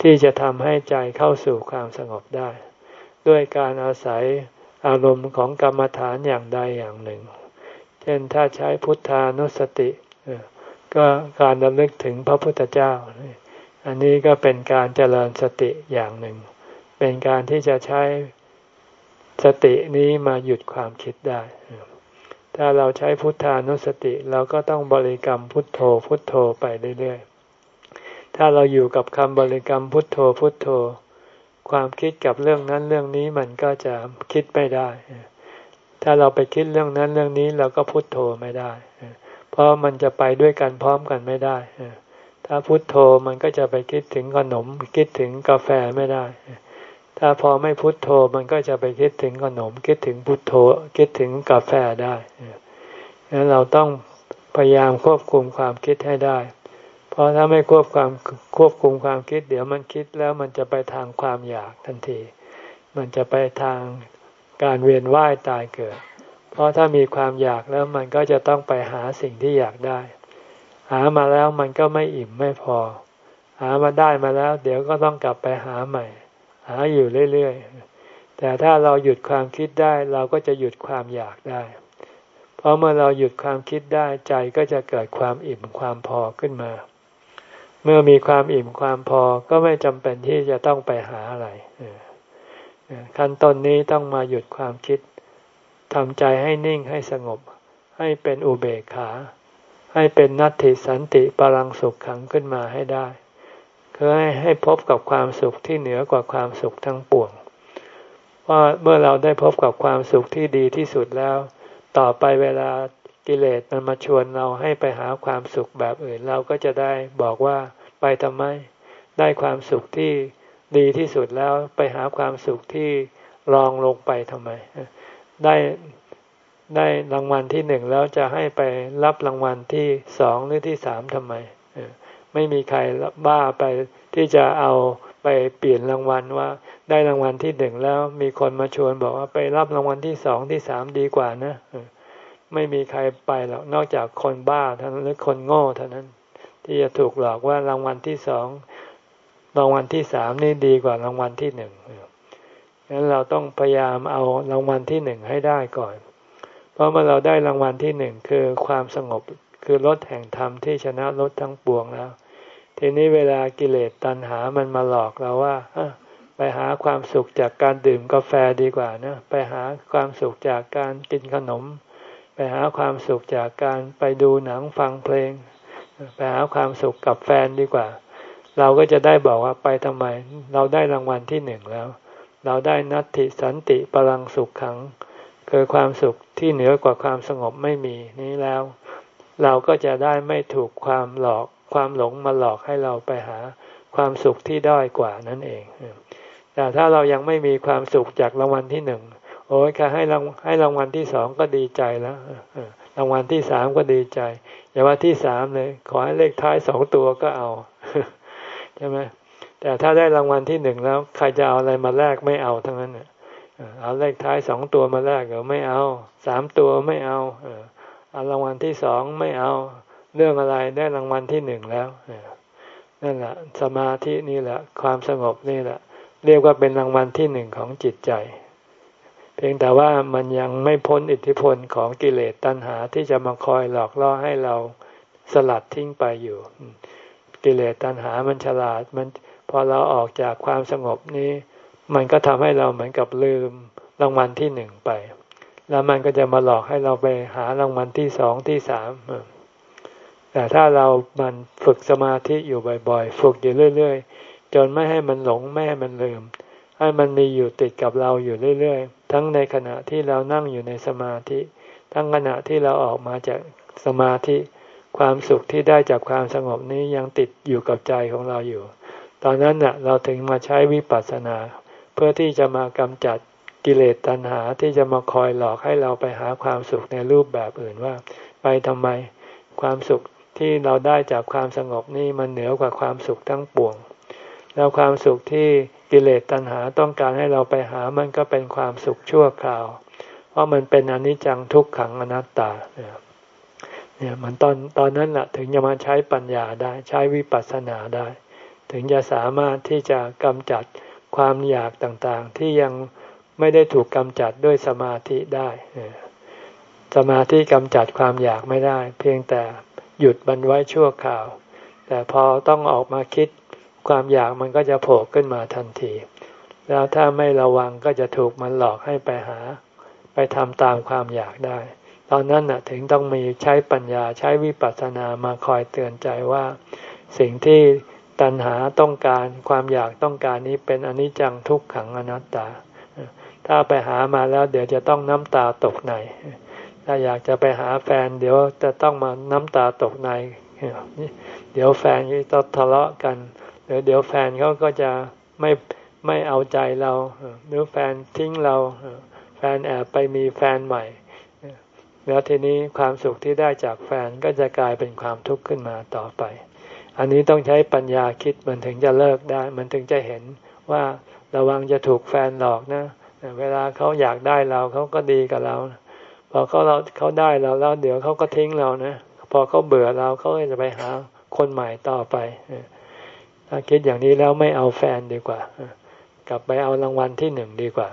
ที่จะทำให้ใจเข้าสู่ความสงบได้ ด้วยการอาศัยอารมณ์ของกรรมฐานอย่างใดอย่างหนึ่ง เช่นถ้าใช้พุทธานุสติก็การดำลึกถึงพระพุทธเจ้า อันนี้ก็เป็นการเจริญสติอย่างหนึ่ง เป็นการที่จะใช้สตินี้มาหยุดความคิดได้ ถ้าเราใช้พุทธานุสติเราก็ต้องบริกรรมพุทโธพุทโธไปเรื่อยๆ ถ้าเราอยู่กับคำบริกรรมพุทโธพุทโธ ความคิดกับเรื่องนั้นเรื่องนี้มันก็จะคิดไม่ได้ ถ้าเราไปคิดเรื่องนั้นเรื่องนี้เราก็พุโทโธไม่ได้ เพราะมันจะไปด้วยกันพร้อมกันไม่ได้ ถ้าพุโทโธมันก็จะไปคิดถึงขนม คิดถึงกาแฟไม่ได้ ถ้าพอไม่พุโทโธมันก็จะไปคิดถึงขนม คิดถึงพุโทโธ คิดถึงกาแฟได้ดังนั้นเราต้องพยายามควบคุมความคิดให้ได้ เพราะถ้าไม่ควบความควบคุมความคิด เดี๋ยวมันคิดแล้วมันจะไปทางความอยากทันที มันจะไปทาง การเวียนว่ายตายเกิด เพราะถ้ามีความอยากแล้วมันก็จะต้องไปหาสิ่งที่อยากได้ หามาแล้วมันก็ไม่อิ่มไม่พอ หามาได้มาแล้ว เดี๋ยวก็ต้องกลับไปหาใหม่ หาอยู่เรื่อยๆ แต่ถ้าเราหยุดความคิดได้เราก็จะหยุดความอยากได้ เพราะเมื่อเราหยุดความคิดได้ใจก็จะเกิดความอิ่มความพอขึ้นมา เมื่อมีความอิ่มความพอก็ไม่จำเป็นที่จะต้องไปหาอะไร ขั้นตอนนี้ต้องมาหยุดความคิดทำใจให้นิ่งให้สงบ ให้เป็นอุเบกขา ให้เป็นนัตติสันติปรังสุขขังขึ้นมาให้ได้ คือให้ให้พบกับความสุขที่เหนือกว่าความสุขทั้งปวงว่าเมื่อเราได้พบกับความสุขที่ดีที่สุดแล้ว ต่อไปเวลากิเลสมันมาชวนเราให้ไปหาความสุขแบบอื่น เราก็จะได้บอกว่าไปทำไม ได้ความสุขที่ ดีที่สุดแล้วไปหาความสุขที่รองลงไปทำไม ได้ได้รางวัลที่หนึ่งแล้วจะให้ไปรับรางวัลที่สองหรือที่สามทำไม ไม่มีใครบ้าไปที่จะเอาไปเปลี่ยนรางวัลว่า ได้รางวัลที่หนึ่งแล้วมีคนมาชวนบอกว่าไปรับรางวัลที่สองที่สามดีกว่านะไม่มีใครไปหรอกนอกจากคนบ้าเท่านั้นหรือคนโง่เท่านั้น ที่จะถูกหลอกว่ารางวัลที่สอง รางวัลที่สามนี่ดีกว่ารางวัลที่หนึ่งงั้นเราต้องพยายามเอารางวัลที่หนึ่งให้ได้ก่อน เพราะเมื่อเราได้รางวัลที่หนึ่งคือความสงบคือรถแห่งธรรมที่ชนะรถทั้งปวงแล้ว ทีนี้เวลากิเลสตัณหามันมาหลอกเราว่าไปหาความสุขจากการดื่มกาแฟดีกว่านะไปหาความสุขจากการกินขนม ไปหาความสุขจากการไปดูหนังฟังเพลง ไปหาความสุขกับแฟนดีกว่า เราก็จะได้บอกว่าไปทำไม เราได้รางวัลที่หนึ่งแล้ว เราได้นัตติสันติปรังสุขขัง คือความสุขที่เหนือกว่าความสงบไม่มีนี้แล้ว เราก็จะได้ไม่ถูกความหลอก ความหลงมาหลอกให้เราไปหาความสุขที่ด้อยกว่านั่นเอง แต่ถ้าเรายังไม่มีความสุขจากรางวัลที่หนึ่งโอ้ยแค่ให้รางให้รางวัลที่สองก็ดีใจแล้วรางวัลที่สามก็ดีใจ อย่าว่าที่สามเลย ขอให้เลขท้ายสองตัวก็เอา ช่ไหมแต่ถ้าได้รางวัลที่หนึ่งแล้ว ใครจะเอาอะไรมาแลกไม่เอาทั้งนั้นเอาเลขท้ายสองตัวมาแลกเหรอไม่เอาสามตัวไม่เอาเอารางวัลที่สองไม่เอาเรื่องอะไรได้รางวัลที่หนึ่งแล้วนั่นแหละสมาธินี่แหละ ความสงบนี่แหละ เรียกว่าเป็นรางวัลที่หนึ่งของจิตใจ เพียงแต่ว่ามันยังไม่พ้นอิทธิพลของกิเลสตัณหาที่จะมาคอยหลอกล่อให้เราสลัดทิ้งไปอยู่ กิเลสตัณหามันฉลาดมันพอเราออกจากความสงบนี้ มันก็ทำให้เราเหมือนกับลืมรางวัลที่หนึ่งไป แล้วมันก็จะมาหลอกให้เราไปหารางวัลที่สองที่สามแต่ถ้าเรามันฝึกสมาธิอยู่บ่อยๆ ฝึกอยู่เรื่อย ๆ จนไม่ให้มันหลงไม่ให้มันลืม ให้มันมีอยู่ติดกับเราอยู่เรื่อย ๆ ทั้งในขณะที่เรานั่งอยู่ในสมาธิ ทั้งขณะที่เราออกมาจากสมาธิ ความสุขที่ได้จากความสงบนี้ยังติดอยู่กับใจของเราอยู่ ตอนนั้นเน่ะเราถึงมาใช้วิปัสสนา เพื่อที่จะมากำจัดกิเลสตัณหาที่จะมาคอยหลอกให้เราไปหาความสุขในรูปแบบอื่นว่า ไปทำไม ความสุขที่เราได้จากความสงบนี้มันเหนือกว่าความสุขทั้งปวง แล้วความสุขที่กิเลสตัณหาต้องการให้เราไปหามันก็เป็นความสุขชั่วคราว เพราะมันเป็นอนิจจังทุกขังอนัตตาเนี่ย เนี่ยมันตอนตอนนั้นแหละถึงจะมาใช้ปัญญาได้ ใช้วิปัสสนาได้ ถึงจะสามารถที่จะกำจัดความอยากต่างๆ ที่ยังไม่ได้ถูกกำจัดด้วยสมาธิได้สมาธิกำจัดความอยากไม่ได้ เพียงแต่หยุดมันไว้ชั่วคราว แต่พอต้องออกมาคิดความอยากมันก็จะโผล่ขึ้นมาทันที แล้วถ้าไม่ระวังก็จะถูกมันหลอกให้ไปหา ไปทำตามความอยากได้ ตอนนั้นน่ะถึงต้องมีใช้ปัญญาใช้วิปัสสนามาคอยเตือนใจว่า สิ่งที่ตัณหาต้องการความอยากต้องการนี้เป็นอนิจจังทุกขังอนัตตา ถ้าไปหามาแล้วเดี๋ยวจะต้องน้ำตาตกในถ้าอยากจะไปหาแฟน เดี๋ยวจะต้องมาน้ำตาตกใน เดี๋ยวแฟนจะทะเลาะกันหรือเดี๋ยวแฟนเขาก็จะไม่ไม่เอาใจเราหรือแฟนทิ้งเราแฟนแอบไปมีแฟนใหม่ แล้วทีนี้ความสุขที่ได้จากแฟนก็จะกลายเป็นความทุกข์ขึ้นมาต่อไป อันนี้ต้องใช้ปัญญาคิดมันถึงจะเลิกได้ มันถึงจะเห็นว่าระวังจะถูกแฟนหลอกนะ เวลาเขาอยากได้เราเขาก็ดีกับเราพอเขาเราเขาได้เราแล้วเดี๋ยวเขาก็ทิ้งเรานะพอเขาเบื่อเราเขาก็จะไปหาคนใหม่ต่อไปถ้าคิดอย่างนี้แล้วไม่เอาแฟนดีกว่า กลับไปเอารางวัลที่หนึ่งดีกว่า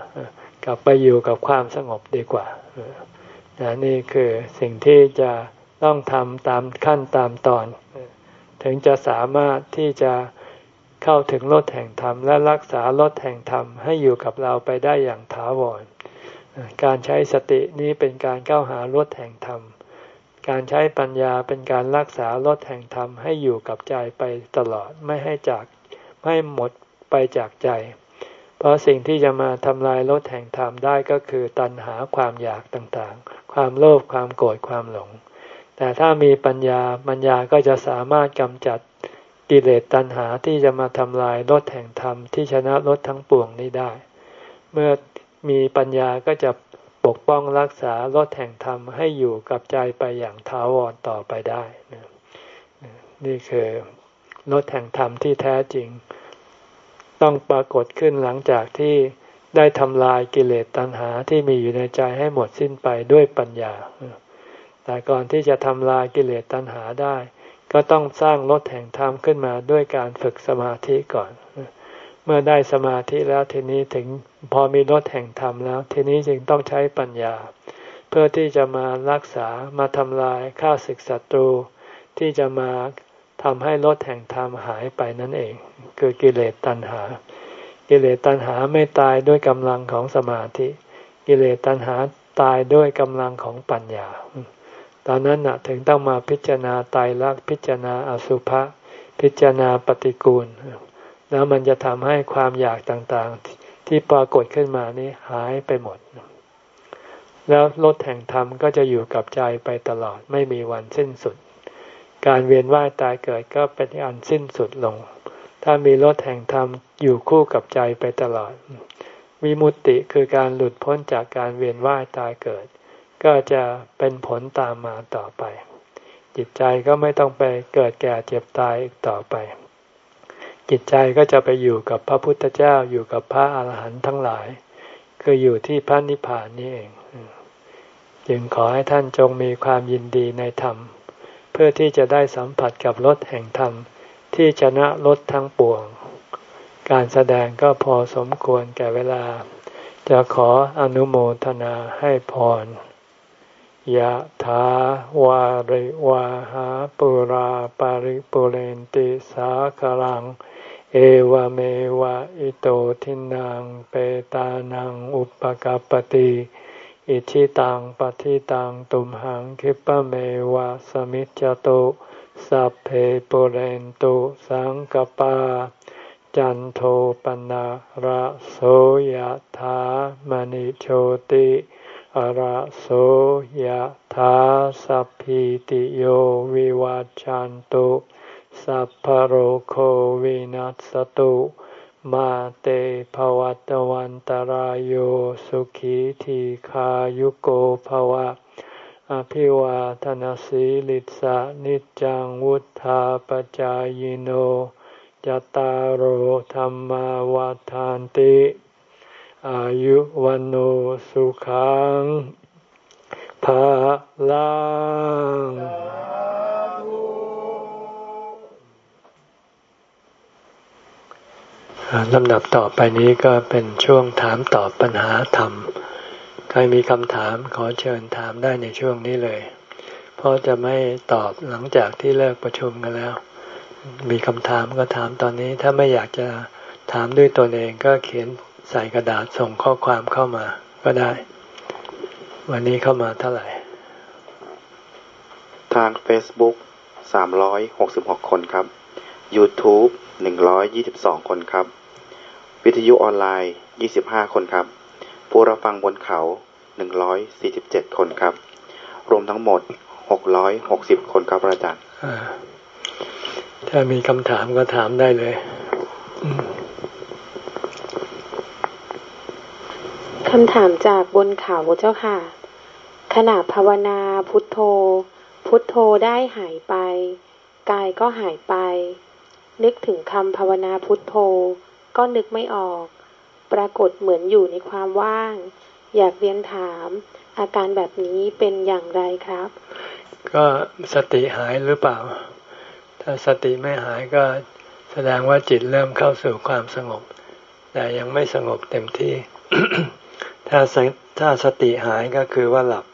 กลับไปอยู่กับความสงบดีกว่า นี่คือสิ่งที่จะต้องทำตามขั้นตามตอน ถึงจะสามารถที่จะเข้าถึงรถแห่งธรรม และรักษารถแห่งธรรมให้อยู่กับเราไปได้อย่างถาวร การใช้สตินี้เป็นการเข้าหารถแห่งธรรม การใช้ปัญญาเป็นการรักษารถแห่งธรรมให้อยู่กับใจไปตลอดไม่ให้จากไม่หมดไปจากใจ เพราะสิ่งที่จะมาทำลายรถแห่งธรรมได้ก็คือตัณหาความอยากต่างๆ ความโลภความโกรธความหลง แต่ถ้ามีปัญญาปัญญาก็จะสามารถกำจัดกิเลสตัณหาที่จะมาทำลายรถแห่งธรรมที่ชนะรถทั้งปวงนี้ได้ เมื่อมีปัญญาก็จะปกป้องรักษารถแห่งธรรมให้อยู่กับใจไปอย่างถาวรต่อไปได้นี่คือรถแห่งธรรมที่แท้จริง ต้องปรากฏขึ้นหลังจากที่ ได้ทำลายกิเลสตัณหาที่มีอยู่ในใจให้หมดสิ้นไปด้วยปัญญา แต่ก่อนที่จะทำลายกิเลสตัณหาได้ ก็ต้องสร้างรถแห่งธรรมขึ้นมาด้วยการฝึกสมาธิก่อน เมื่อได้สมาธิแล้วทีนี้ถึงพอมีรถแห่งธรรมแล้ว ทีนี้จึงต้องใช้ปัญญา เพื่อที่จะมารักษามาทำลายข้าศึกศัตรู ที่จะมาทำให้รถแห่งธรรมหายไปนั่นเอง คือกิเลสตัณหา กิเลสตัณหาไม่ตายด้วยกำลังของสมาธิ กิเลสตัณหาตายด้วยกำลังของปัญญา ตอนนั้นนะถึงต้องมาพิจารณาตายรักพิจารณาอสุภะพิจารณาปฏิกูล แล้วมันจะทำให้ความอยากต่างๆ ที่ปรากฏขึ้นมานี้หายไปหมด แล้วรถแห่งธรรมก็จะอยู่กับใจไปตลอดไม่มีวันสิ้นสุด การเวียนว่ายตายเกิดก็เป็นอันสิ้นสุดลง ถ้ามีรถแห่งธรรมอยู่คู่กับใจไปตลอด วิมุตติคือการหลุดพ้นจากการเวียนว่ายตายเกิด ก็จะเป็นผลตามมาต่อไป จิตใจก็ไม่ต้องไปเกิดแก่เจ็บตายอีกต่อไป จิตใจก็จะไปอยู่กับพระพุทธเจ้าอยู่กับพระอาหารหันต์ทั้งหลาย คืออยู่ที่พระนิพพานนี่เอง จึงขอให้ท่านจงมีความยินดีในธรรม เพื่อที่จะได้สัมผัสกับรถแห่งธรรม ที่ชนะรถทั้งปวง การแสดงก็พอสมควรแก่เวลา จะขออนุโมทนาให้พรยะถาวาริวาหาปุราปาริปุเรนติสาคลัง เอวเมวะอิโตทินังเปตานังอุปกาปติอิชิตังปฏิตังตุมหังคิปะเมวะสมิจจโต สัพเพปุเรนตุสังกปา จันโทปนะระโสยะถามณิโชติอระโสยถาสัพพิติโยวิวัจจันตุ สัพพโรโควินัสตุมาเตภวัตวันตารโยสุขีทีขายุโกภวะ อภิวาทนสีลิสะนิจังวุธาปจายโนจตารโหธรรมวาทานติ อายุวันโอสุขังภาลังลำดับต่อไปนี้ก็เป็นช่วงถามตอบปัญหาธรรม ใครมีคำถามขอเชิญถามได้ในช่วงนี้เลย เพราะจะไม่ตอบหลังจากที่เลิกประชุมกันแล้ว มีคำถามก็ถามตอนนี้ ถ้าไม่อยากจะถามด้วยตนเองก็เขียนใส่กระดาษส่งข้อความเข้ามาก็ได้ วันนี้เข้ามาเท่าไหร่ ทาง Facebook 366 คนครับ YouTube 122 คนครับ วิทยุออนไลน์ 25 คนครับ ผู้รับฟังบนเขา 147 คนครับ รวมทั้งหมด 660 คนครับอาจารย์ถ้ามีคำถามก็ถามได้เลยคำถามจากบนเขาเจ้าค่ะ ขณะภาวนาพุทโธ พุทโธได้หายไป กายก็หายไป นึกถึงคำภาวนาพุทโธ ก็นึกไม่ออก ปรากฏเหมือนอยู่ในความว่าง อยากเรียนถาม อาการแบบนี้เป็นอย่างไรครับ ก็สติหายหรือเปล่า ถ้าสติไม่หายก็แสดงว่าจิตเริ่มเข้าสู่ความสงบ แต่ยังไม่สงบเต็มที่ ถ้าถ้าสติหายก็คือว่าหลับ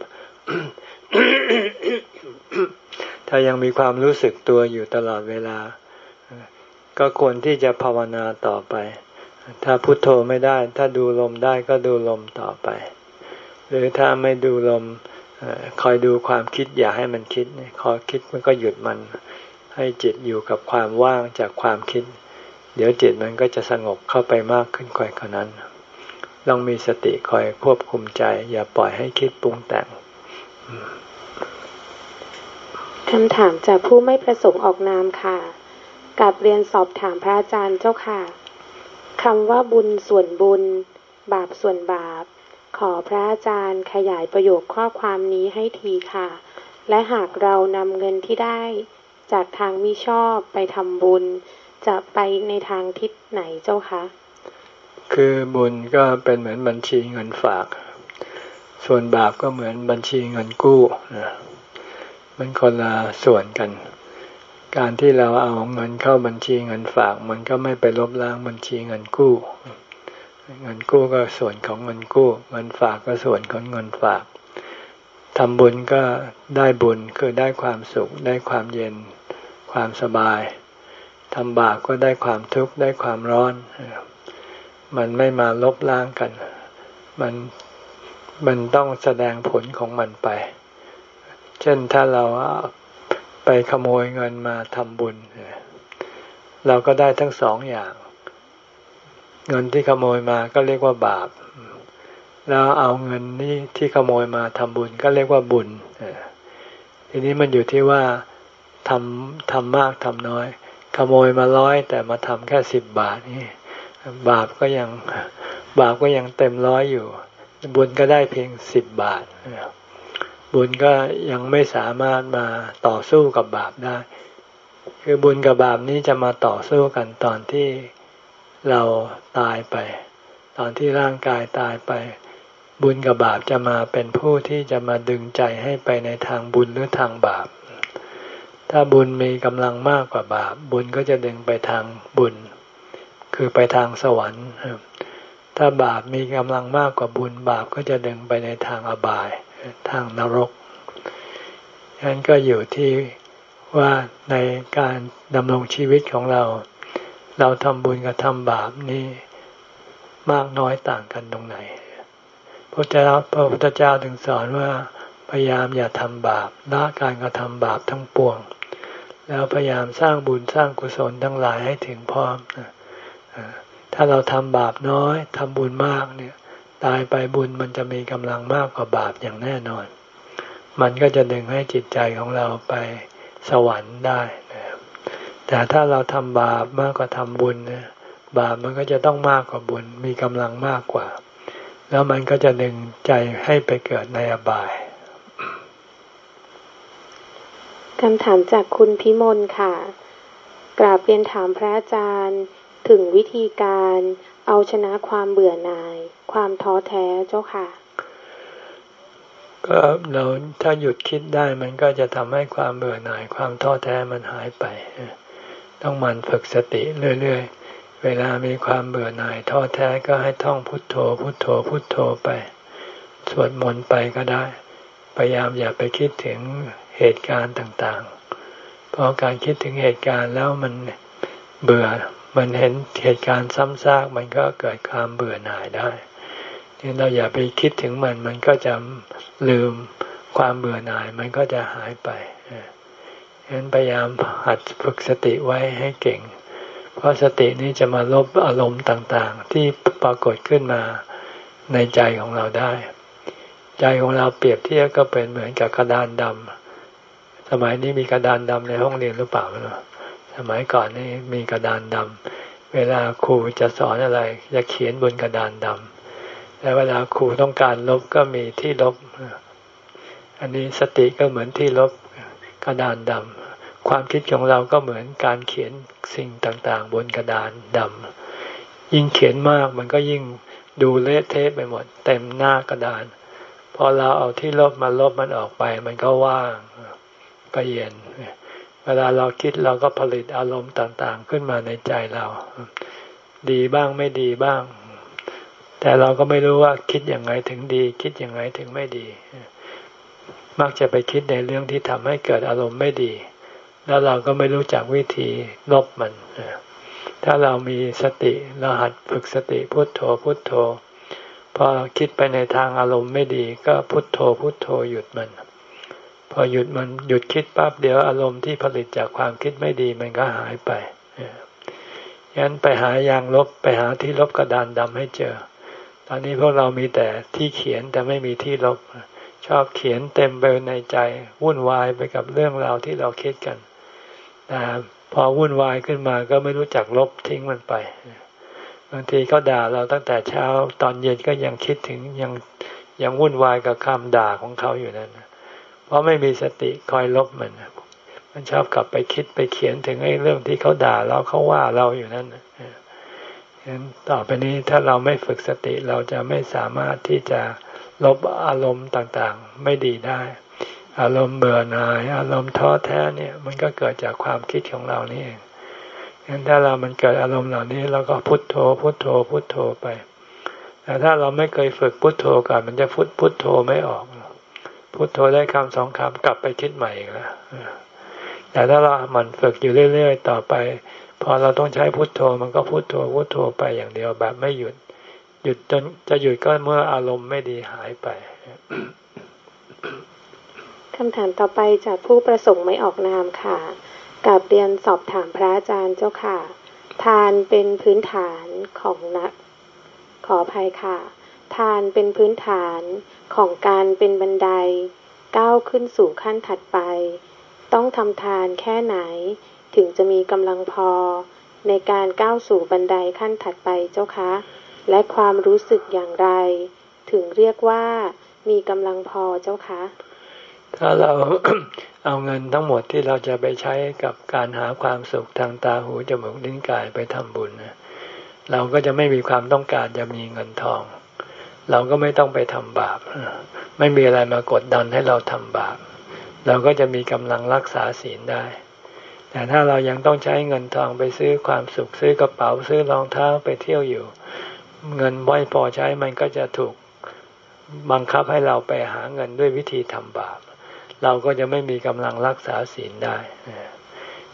ถ้ายังมีความรู้สึกตัวอยู่ตลอดเวลา ก็ควรที่จะภาวนาต่อไป ถ้าพุโทโธไม่ได้ ถ้าดูลมได้ก็ดูลมต่อไป หรือถ้าไม่ดูลมคอยดูความคิดอย่าให้มันคิดคอยคิดมันก็หยุดมัน ให้จิตอยู่กับความว่างจากความคิด เดี๋ยวจิตมันก็จะสงบเข้าไปมากขึ้นกว่านั้นลองมีสติคอยควบคุมใจ อย่าปล่อยให้คิดปรุงแต่งคำถามจากผู้ไม่ประสงค์ออกนามค่ะ กับเรียนสอบถามพระอาจารย์เจ้าค่ะ คำว่าบุญส่วนบุญ บาปส่วนบาป ขอพระอาจารย์ขยายประโยคข้อความนี้ให้ทีค่ะ และหากเรานำเงินที่ได้ จากทางมิชอบไปทำบุญ จะไปในทางทิศไหนเจ้าคะ คือบุญก็เป็นเหมือนบัญชีเงินฝาก ส่วนบาปก็เหมือนบัญชีเงินกู้นะมันคนละส่วนกัน การที่เราเอาเงินเข้าบัญชีเงินฝาก มันก็ไม่ไปลบล้างบัญชีเงินกู้ เงินกู้ก็ส่วนของเงินกู้ เงินฝากก็ส่วนของเงินฝากทำบุญก็ได้บุญคือได้ความสุข ได้ความเย็น ความสบายทำบาปก็ได้ความทุกข์ได้ความร้อน มันไม่มาลบล้างกัน มันมันต้องแสดงผลของมันไป เช่นถ้าเรา ไปขโมยเงินมาทำบุญ เราก็ได้ทั้งสองอย่าง เงินที่ขโมยมาก็เรียกว่าบาป แล้วเอาเงินนี้ที่ขโมยมาทำบุญก็เรียกว่าบุญทีนี้มันอยู่ที่ว่าทำทำมากทำน้อย ขโมยมาร้อยแต่มาทำแค่สิบบาทนี่บาปก็ยังบาปก็ยังเต็มร้อยอยู่ บุญก็ได้เพียงสิบบาท บุญก็ยังไม่สามารถมาต่อสู้กับบาปได้ คือบุญกับบาปนี้จะมาต่อสู้กันตอนที่เราตายไป ตอนที่ร่างกายตายไป บุญกับบาปจะมาเป็นผู้ที่จะมาดึงใจให้ไปในทางบุญหรือทางบาป ถ้าบุญมีกำลังมากกว่าบาป บุญก็จะดึงไปทางบุญ คือไปทางสวรรค์ ถ้าบาปมีกำลังมากกว่าบุญบาปก็จะดึงไปในทางอบาย ทางนรกฉะนั้นก็อยู่ที่ว่าในการดำรงชีวิตของเรา เราทำบุญกับทำบาปนี่มากน้อยต่างกันตรงไหน พระเจ้าพระพุทธเจ้าถึงสอนว่าพยายามอย่าทำบาปละการกระทำบาปทั้งปวง แล้วพยายามสร้างบุญสร้างกุศลทั้งหลายให้ถึงพร้อมถ้าเราทำบาปน้อยทำบุญมากเนี่ย ตายไปบุญมันจะมีกำลังมากกว่าบาปอย่างแน่นอน มันก็จะดึงให้จิตใจของเราไปสวรรค์ได้นะแต่ถ้าเราทำบาปมากกว่าทำบุญนะบาปมันก็จะต้องมากกว่าบุญ มีกำลังมากกว่า แล้วมันก็จะดึงใจให้ไปเกิดในอบายคำถามจากคุณพิมลค่ะ กราบเรียนถามพระอาจารย์ถึงวิธีการเอาชนะความเบื่อหน่าย ความท้อแท้เจ้าค่ะ ก็เราถ้าหยุดคิดได้มันก็จะทำให้ความเบื่อหน่าย ความท้อแท้มันหายไป ต้องมันฝึกสติเรื่อยๆ เวลามีความเบื่อหน่ายท้อแท้ก็ให้ท่องพุทโธ พุทโธ พุทโธไป สวดมนต์ไปก็ได้ พยายามอย่าไปคิดถึงเหตุการณ์ต่างๆ เพราะการคิดถึงเหตุการณ์แล้วมันเบื่อ มันเห็นเหตุการณ์ซ้ำซากมันก็เกิดความเบื่อหน่ายได้ เราอย่าไปคิดถึงมัน มันก็จะลืมความเบื่อหน่าย มันก็จะหายไปฉะนั้นพยายามหัดฝึกสติไว้ให้เก่ง เพราะสตินี้จะมาลบอารมณ์ต่างๆ ที่ปรากฏขึ้นมาในใจของเราได้ ใจของเราเปรียบเทียบก็เป็นเหมือนกับกระดานดำสมัยนี้มีกระดานดำในห้องเรียนหรือเปล่าไม่รู้สมัยก่อนนี่มีกระดานดำเวลาครูจะสอนอะไรจะเขียนบนกระดานดำ แต่เวลาครูต้องการลบก็มีที่ลบ อันนี้สติก็เหมือนที่ลบกระดานดำความคิดของเราก็เหมือนการเขียนสิ่งต่างๆ บนกระดานดำยิ่งเขียนมากมันก็ยิ่งดูเละเทะไปหมด เต็มหน้ากระดาน พอเราเอาที่ลบมาลบมันออกไป มันก็ว่างก็เย็น เวลาเราคิดเราก็ผลิตอารมณ์ต่างๆ ขึ้นมาในใจเรา ดีบ้างไม่ดีบ้าง แต่เราก็ไม่รู้ว่าคิดอยังไงถึงดี คิดอยังไงถึงไม่ดี มักจะไปคิดในเรื่องที่ทำให้เกิดอารมณ์ไม่ดี แล้วเราก็ไม่รู้จักวิธีลบมัน ถ้าเรามีสติเราหัดฝึกสติพุทโธพุทโธ พอคิดไปในทางอารมณ์ไม่ดี ก็พุทโธพุทโธหยุดมัน พอหยุดมันหยุดคิดปั๊บเดี๋ยวอารมณ์ที่ผลิตจากความคิดไม่ดีมันก็หายไปยันไปหายางลบไปหาที่ลบกระดานดำให้เจอ ตอนนี้พวกเรามีแต่ที่เขียนแต่ไม่มีที่ลบ ชอบเขียนเต็มไปในใจวุ่นวายไปกับเรื่องราวที่เราคิดกันแต่พอวุ่นวายขึ้นมาก็ไม่รู้จักลบทิ้งมันไป บางทีเขาด่าเราตั้งแต่เช้าตอนเย็นก็ยังคิดถึงยังยังวุ่นวายกับคำด่าของเขาอยู่นั่นเพราะไม่มีสติคอยลบมัน มันชอบกลับไปคิดไปเขียนถึงไอ้เรื่องที่เขาด่าเราเขาว่าเราอยู่นั่น ฉะนั้นต่อไปนี้ถ้าเราไม่ฝึกสติเราจะไม่สามารถที่จะลบอารมณ์ต่างๆ ไม่ดีได้ อารมณ์เบื่อหน่าย อารมณ์ท้อแท้เนี่ย มันก็เกิดจากความคิดของเรานี่เองงั้นถ้าเรามันเกิดอารมณ์เหล่านี้เราก็พุโทโธ พุโทโธ พุโทโธไป แต่ถ้าเราไม่เคยฝึกพุโทโธก่อนมันจะพุทพุทโธไม่ออก พุโทโธได้คำสองคำกลับไปคิดใหม่อีกแล้วแต่ถ้าเราหมั่นฝึกอยู่เรื่อย ๆ ต่อไป พอเราต้องใช้พุโทโธมันก็พุโทโธพุโทโธไปอย่างเดียวแบบไม่หยุด หยุดจนจะหยุดก็เมื่ออารมณ์ไม่ดีหายไปคำถามต่อไปจากผู้ประสงค์ไม่ออกนามค่ะกับเรียนสอบถามพระอาจารย์เจ้าค่ะ ทานเป็นพื้นฐานของนัก ขออภัยค่ะ ทานเป็นพื้นฐานของการเป็นบันไดก้าวขึ้นสู่ขั้นถัดไป ต้องทำทานแค่ไหน ถึงจะมีกำลังพอ ในการก้าวสู่บันไดขั้นถัดไปเจ้าคะ และความรู้สึกอย่างไร ถึงเรียกว่ามีกำลังพอเจ้าคะ ถ้าเราเอาเงินทั้งหมดที่เราจะไปใช้กับการหาความสุขทางตาหูจมูกลิ้นกายไปทำบุญเราก็จะไม่มีความต้องการจะมีเงินทอง เราก็ไม่ต้องไปทำบาป ไม่มีอะไรมากดดันให้เราทำบาป เราก็จะมีกำลังรักษาศีลได้ แต่ถ้าเรายังต้องใช้เงินทองไปซื้อความสุขซื้อกระเป๋าซื้อรองเท้าไปเที่ยวอยู่ เงินไม่พอใช้มันก็จะถูกบังคับให้เราไปหาเงินด้วยวิธีทำบาป เราก็จะไม่มีกำลังรักษาศีลได้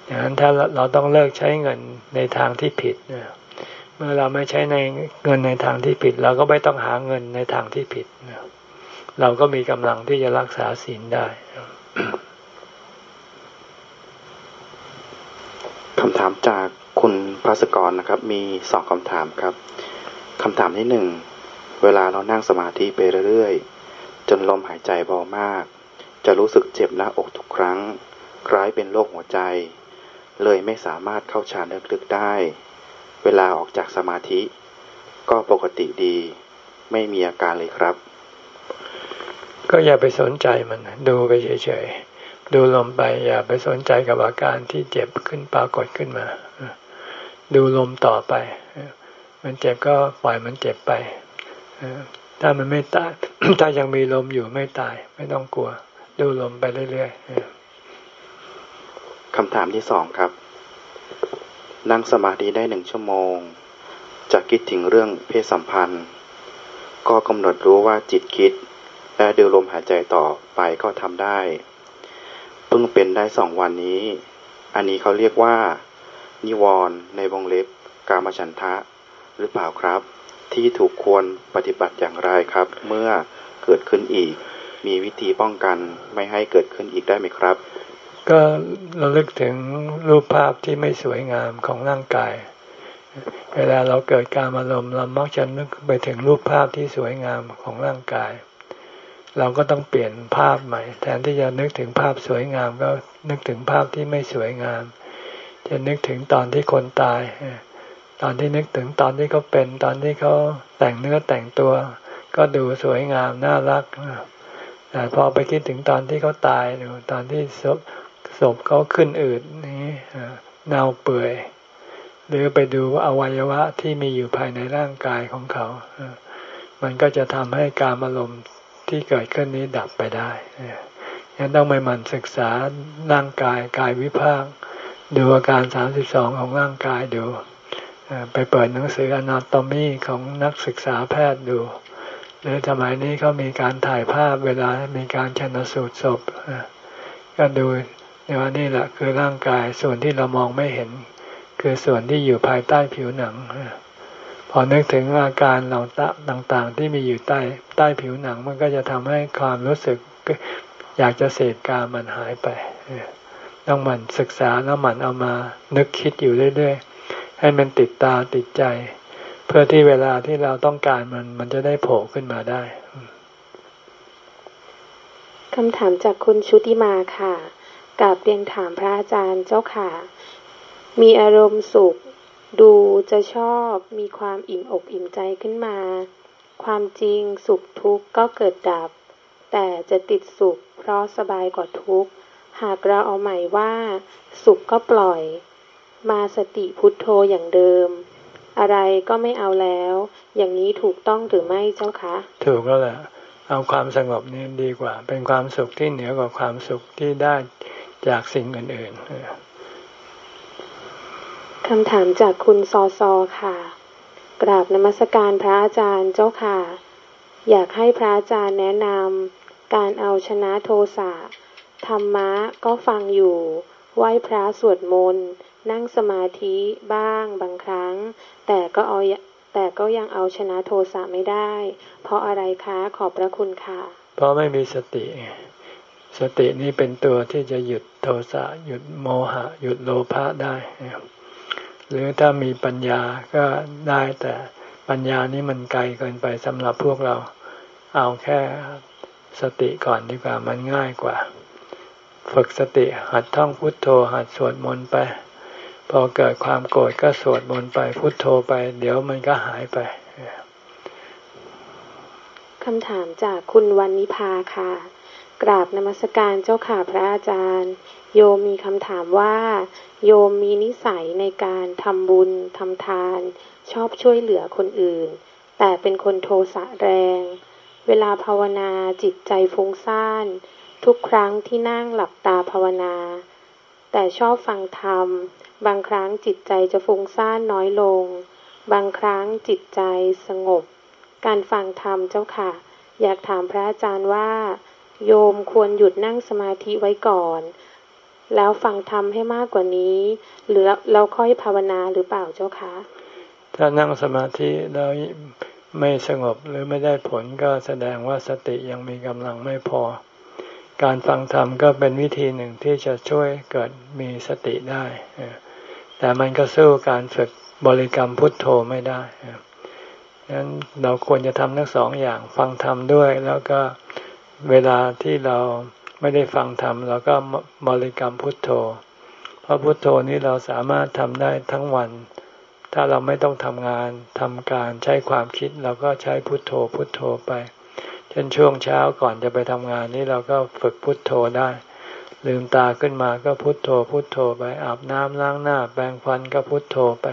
ดังนั้นถ้าเราต้องเลิกใช้เงินในทางที่ผิดเมื่อเราไม่ใช้ในเงินในทางที่ผิด เราก็ไม่ต้องหาเงินในทางที่ผิดเราก็มีกำลังที่จะรักษาศีลได้ คำถามจากคุณภาสกรนะครับ มีสองคำถามครับคำถามที่หนึ่งเวลาเรานั่งสมาธิไปเรื่อยๆ จนลมหายใจเบามาก จะรู้สึกเจ็บหน้าอกทุกครั้ง คล้ายเป็นโรคหัวใจ เลยไม่สามารถเข้าฌานลึกๆได้ เวลาออกจากสมาธิ ก็ปกติดี ไม่มีอาการเลยครับ ก็อย่าไปสนใจมันดูไปเฉยๆ ดูลมไปอย่าไปสนใจกับอาการที่เจ็บขึ้นปรากฏขึ้นมา ดูลมต่อไป มันเจ็บก็ปล่อยมันเจ็บไปถ้ามันไม่ตายถ้ายังมีลมอยู่ไม่ตาย ไม่ต้องกลัว ดูลมไปเรื่อยๆคำถามที่สองครับ นั่งสมาธิได้หนึ่งชั่วโมง จะคิดถึงเรื่องเพศสัมพันธ์ ก็กำหนดรู้ว่าจิตคิด และดูลมหายใจต่อไปก็ทำได้ เพิ่งเป็นได้สองวันนี้ อันนี้เขาเรียกว่า นิวรณ์ในวงเล็บกามฉันทะหรือเปล่าครับ ที่ถูกควรปฏิบัติอย่างไรครับ เมื่อเกิดขึ้นอีก มีวิธีป้องกันไม่ให้เกิดขึ้นอีกได้ไหมครับ ก็ระลึกถึงรูปภาพที่ไม่สวยงามของร่างกาย เวลาเราเกิดการอารมณ์เรามักจะนึกไปถึงรูปภาพที่สวยงามของร่างกาย เราก็ต้องเปลี่ยนภาพใหม่ แทนที่จะนึกถึงภาพสวยงามก็นึกถึงภาพที่ไม่สวยงาม จะนึกถึงตอนที่คนตาย ตอนที่นึกถึงตอนที่เขาเป็น ตอนที่เขาแต่งเนื้อแต่งตัว ก็ดูสวยงามน่ารักแต่พอไปคิดถึงตอนที่เขาตายดูตอนที่ศพศพเขาขึ้นอืดนี้เน่าเปื่อย หรือไปดูอวัยวะที่มีอยู่ภายในร่างกายของเขา มันก็จะทำให้การอารมณ์ ที่เกิดขึ้นนี้ดับไปได้ยังต้องไปหมั่นศึกษาร่างกายกายวิภาค ดูอาการสามสิบสองของร่างกายดูไปเปิดหนังสืออนาโตมีของนักศึกษาแพทย์ดู หรือสมัยนี้เขามีการถ่ายภาพเวลามีการชนสูตรศพก็ดูว่านี่แหละคือร่างกายส่วนที่เรามองไม่เห็น คือส่วนที่อยู่ภายใต้ผิวหนัง พอนึกถึงอาการเหล่าต่างๆ ที่มีอยู่ใต้ใต้ผิวหนังมันก็จะทำให้ความรู้สึกอยากจะเสพการมันหายไปต้องหมั่นศึกษาแล้วหมั่นเอามานึกคิดอยู่เรื่อยๆ ให้มันติดตาติดใจ เพื่อที่เวลาที่เราต้องการมันมันจะได้โผล่ขึ้นมาได้คำถามจากคุณชุติมาค่ะกับเรียนถามพระอาจารย์เจ้าค่ะ มีอารมณ์สุข ดูจะชอบมีความอิ่มอกอิ่มใจขึ้นมา ความจริงสุขทุกข์ก็เกิดดับ แต่จะติดสุขเพราะสบายกว่าทุกข์ หากเราเอาใหม่ว่า สุขก็ปล่อย มาสติพุทโธอย่างเดิม อะไรก็ไม่เอาแล้ว อย่างนี้ถูกต้องหรือไม่เจ้าคะ ถูกแล้วแหละเอาความสงบนี่ดีกว่า เป็นความสุขที่เหนือกว่าความสุขที่ได้จากสิ่งอื่นๆ คำถามจากคุณซอซอค่ะ กราบนมัสการพระอาจารย์เจ้าค่ะ อยากให้พระอาจารย์แนะนำการเอาชนะโทสะธรรมะก็ฟังอยู่ ไหว้พระสวดมนต์ นั่งสมาธิบ้างบางครั้ง แต่ก็เอาแต่ก็ยังเอาชนะโทสะไม่ได้ เพราะอะไรคะขอบพระคุณค่ะ เพราะไม่มีสติ สตินี้เป็นตัวที่จะหยุดโทสะหยุดโมหะ หยุดโลภะได้ หรือถ้ามีปัญญาก็ได้แต่ปัญญานี้มันไกลเกินไปสำหรับพวกเรา เอาแค่สติก่อนดีกว่ามันง่ายกว่า ฝึกสติหัดท่องพุทโธหัดสวดมนต์ไป พอเกิดความโกรธก็สวดมนต์ไปพุทโธไป เดี๋ยวมันก็หายไปคำถามจากคุณวันนิพาค่ะ กราบนมัสการเจ้าข่าพระอาจารย์ โยมมีคำถามว่า โยมมีนิสัยในการทำบุญทำทาน ชอบช่วยเหลือคนอื่น แต่เป็นคนโทสะแรง เวลาภาวนาจิตใจฟุ้งซ่าน ทุกครั้งที่นั่งหลับตาภาวนา แต่ชอบฟังธรรม บางครั้งจิตใจจะฟุ้งซ่านน้อยลง บางครั้งจิตใจสงบ การฟังธรรมเจ้าค่ะ อยากถามพระอาจารย์ว่า โยมควรหยุดนั่งสมาธิไว้ก่อน แล้วฟังธรรมให้มากกว่านี้ หรือเราค่อยภาวนาหรือเปล่าเจ้าคะ ถ้านั่งสมาธิแล้วไม่สงบหรือไม่ได้ผลก็แสดงว่าสติยังมีกำลังไม่พอ การฟังธรรมก็เป็นวิธีหนึ่งที่จะช่วยเกิดมีสติได้ แต่มันก็สู้การฝึกบริกรรมพุทโธไม่ได้ดังนั้นเราควรจะทำทั้งสองอย่างฟังธรรมด้วย แล้วก็เวลาที่เรา ไม่ได้ฟังธรรมเราก็บริกรรมพุทโธ เพราะพุทโธนี้เราสามารถทำได้ทั้งวัน ถ้าเราไม่ต้องทำงานทำการใช้ความคิดเราก็ใช้พุทโธพุทโธไปเช่นช่วงเช้าก่อนจะไปทำงานนี้เราก็ฝึกพุทโธได้ ลืมตาขึ้นมาก็พุทโธพุทโธไปอาบน้ำล้างหน้า แปรงฟันก็พุทโธไป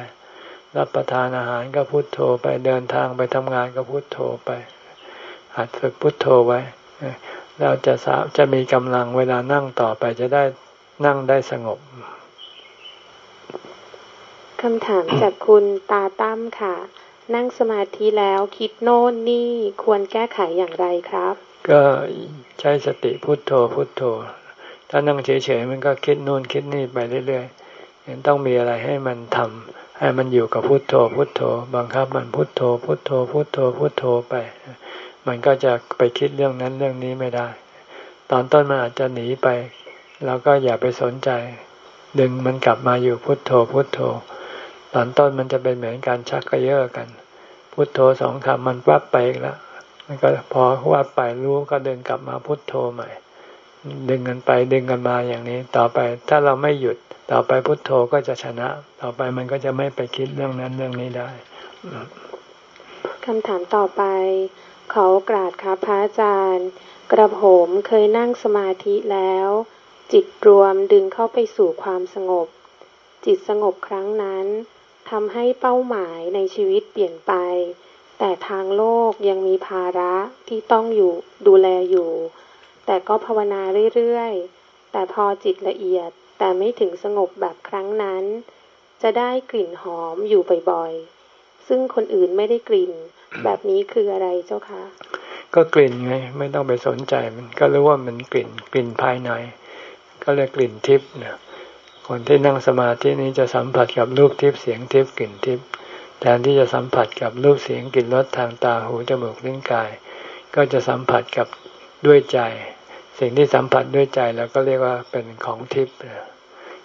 รับประทานอาหารก็พุทโธไปเดินทางไปทำงานก็พุทโธไปหัดฝึกพุทโธไว้ เราจะสาจะมีกำลังเวลานั่งต่อไปจะได้นั่งได้สงบคำถามจากคุณตาตั้มค่ะ นั่งสมาธิแล้วคิดโน่นนี่ควรแก้ไขอย่างไรครับ ก็ใช้สติพุทโธพุทโธ ถ้านั่งเฉยๆมันก็คิดโน่นคิดนี่ไปเรื่อยๆต้องมีอะไรให้มันทำให้มันอยู่กับพุทโธพุทโธ บังคับมันพุทโธพุทโธพุทโธพุทโธไป มันก็จะไปคิดเรื่องนั้นเรื่องนี้ไม่ได้ ตอนต้นมันอาจจะหนีไป เราก็อย่าไปสนใจ ดึงมันกลับมาอยู่พุทโธพุทโธ ตอนต้นมันจะเป็นเหมือนการชักกระเยาะกัน พุทโธสองคำมันวับไปอีกแล้วมันก็พอวับไปรู้ก็เดินกลับมาพุทโธใหม่ ดึงกันไปดึงกันมาอย่างนี้ ต่อไปถ้าเราไม่หยุด ต่อไปพุทโธก็จะชนะ ต่อไปมันก็จะไม่ไปคิดเรื่องนั้นเรื่องนี้ได้คำถามต่อไป ขอกราดครับพระอาจารย์ กระผมเคยนั่งสมาธิแล้ว จิตรวมดึงเข้าไปสู่ความสงบ จิตสงบครั้งนั้นทำให้เป้าหมายในชีวิตเปลี่ยนไป แต่ทางโลกยังมีภาระที่ต้องอยู่ดูแลอยู่ แต่ก็ภาวนาเรื่อยๆ แต่พอจิตละเอียดแต่ไม่ถึงสงบแบบครั้งนั้น จะได้กลิ่นหอมอยู่บ่อยๆ ซึ่งคนอื่นไม่ได้กลิ่น แบบนี้คืออะไรเจ้าคะก็กลิ่นไงไม่ต้องไปสนใจมันก็รู้ว่ามันกลิ่นกลิ่นภายใน ก็เลยกลิ่นทิพย์เนี่ยคนที่นั่งสมาธินี้จะสัมผัสกับรูปทิพย์เสียงทิพย์กลิ่นทิพย์แทนที่จะสัมผัสกับรูปเสียงกลิ่นรสทางตาหูจมูกลิ้นกาย ก็จะสัมผัสกับด้วยใจ สิ่งที่สัมผัสด้วยใจแล้วก็เรียกว่าเป็นของทิพย์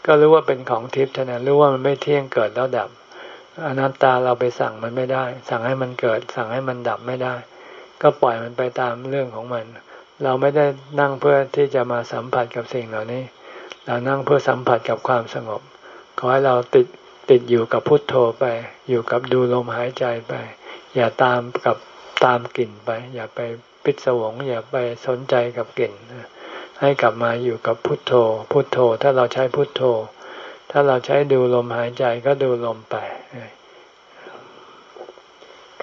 ก็รู้ว่าเป็นของทิพย์เท่านั้นรู้ว่ามันไม่เที่ยงเกิดแล้วดับ อนัตตาเราไปสั่งมันไม่ได้ สั่งให้มันเกิด สั่งให้มันดับไม่ได้ ก็ปล่อยมันไปตามเรื่องของมัน เราไม่ได้นั่งเพื่อที่จะมาสัมผัสกับสิ่งเหล่านี้ เรานั่งเพื่อสัมผัสกับความสงบ ขอให้เราติดติดอยู่กับพุทโธไป อยู่กับดูลมหายใจไป อย่าตามกับตามกลิ่นไป อย่าไปปิดสวง อย่าไปสนใจกับกลิ่น ให้กลับมาอยู่กับพุทโธ พุทโธ ถ้าเราใช้พุทโธ ถ้าเราใช้ดูลมหายใจก็ดูลมไป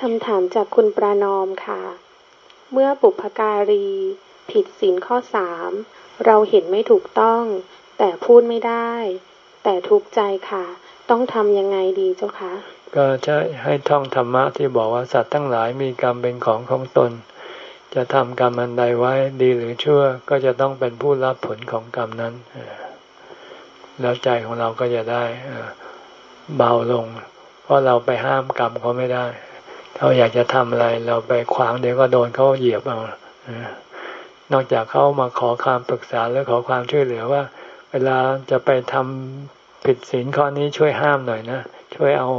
คำถามจากคุณปรานอมค่ะ เมื่อปุพการี ผิดศีลข้อสามเราเห็นไม่ถูกต้อง แต่พูดไม่ได้ แต่ทุกใจค่ะ ต้องทำยังไงดีเจ้าคะก็จะให้ท่องธรรมะที่บอกว่าสัตว์ทั้งหลายมีกรรมเป็นของของตน จะทำกรรมอันใดไว้ดีหรือชั่วก็จะต้องเป็นผู้รับผลของกรรมนั้น แล้วใจของเราก็จะได้เบาลง เพราะเราไปห้ามกรรมเขาไม่ได้เขาอยากจะทำอะไร เราไปขวางเดี๋ยวก็โดนเขาเหยียบเอานอกจากเขามาขอความปรึกษาหรือขอความช่วยเหลือว่า เวลาจะไปทำผิดศีลข้อนี้ช่วยห้ามหน่อยนะช่วยเอา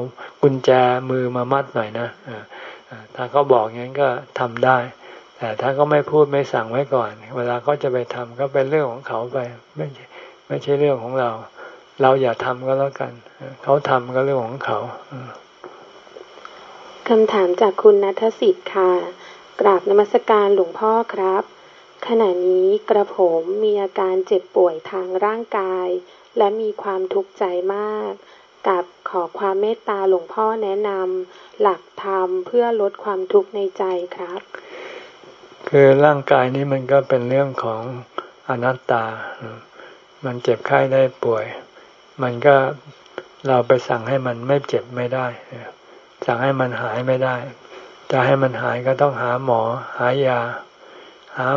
กุญแจมือมามัดหน่อยนะถ้าเขาบอกงั้นก็ทำได้แต่ถ้าเขาไม่พูดไม่สั่งไว้ก่อน เวลาเขาจะไปทำก็เป็นเรื่องของเขาไปไม่ ไม่ใช่เรื่องของเรา เราอย่าทำก็แล้วกัน เขาทำก็เรื่องของเขาคำถามจากคุณนัทสิทธิ์ค่ะ กราบนมัสการหลวงพ่อครับ ขณะนี้กระผมมีอาการเจ็บป่วยทางร่างกาย และมีความทุกข์ใจมาก กับขอความเมตตาหลวงพ่อแนะนำหลักธรรมเพื่อลดความทุกข์ในใจครับ คือร่างกายนี้มันก็เป็นเรื่องของอนัตตา มันเจ็บไข้ได้ป่วย มันก็เราไปสั่งให้มันไม่เจ็บไม่ได้สั่งให้มันหายไม่ได้ จะให้มันหายก็ต้องหาหมอ หายา หา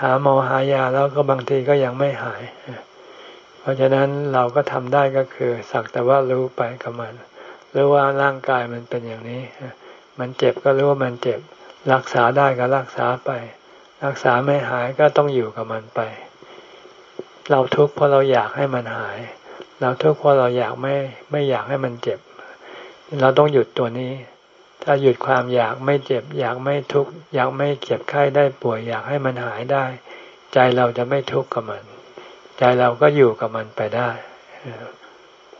หาหมอหายาแล้วก็บางทีก็ยังไม่หาย เพราะฉะนั้นเราก็ทำได้ก็คือ สักแต่ว่ารู้ไปกับมัน หรือว่าร่างกายมันเป็นอย่างนี้ มันเจ็บก็รู้ว่ามันเจ็บ รักษาได้ก็รักษาไป รักษาไม่หายก็ต้องอยู่กับมันไป เราทุกข์เพราะเราอยากให้มันหาย เราทุกข์เพราะเราอยากไม่ไม่อยากให้มันเจ็บ เราต้องหยุดตัวนี้ ถ้าหยุดความอยากไม่เจ็บ อยากไม่ทุกข์อยากไม่เจ็บไข้ได้ป่วยอยากให้มันหายได้ ใจเราจะไม่ทุกข์กับมัน ใจเราก็อยู่กับมันไปได้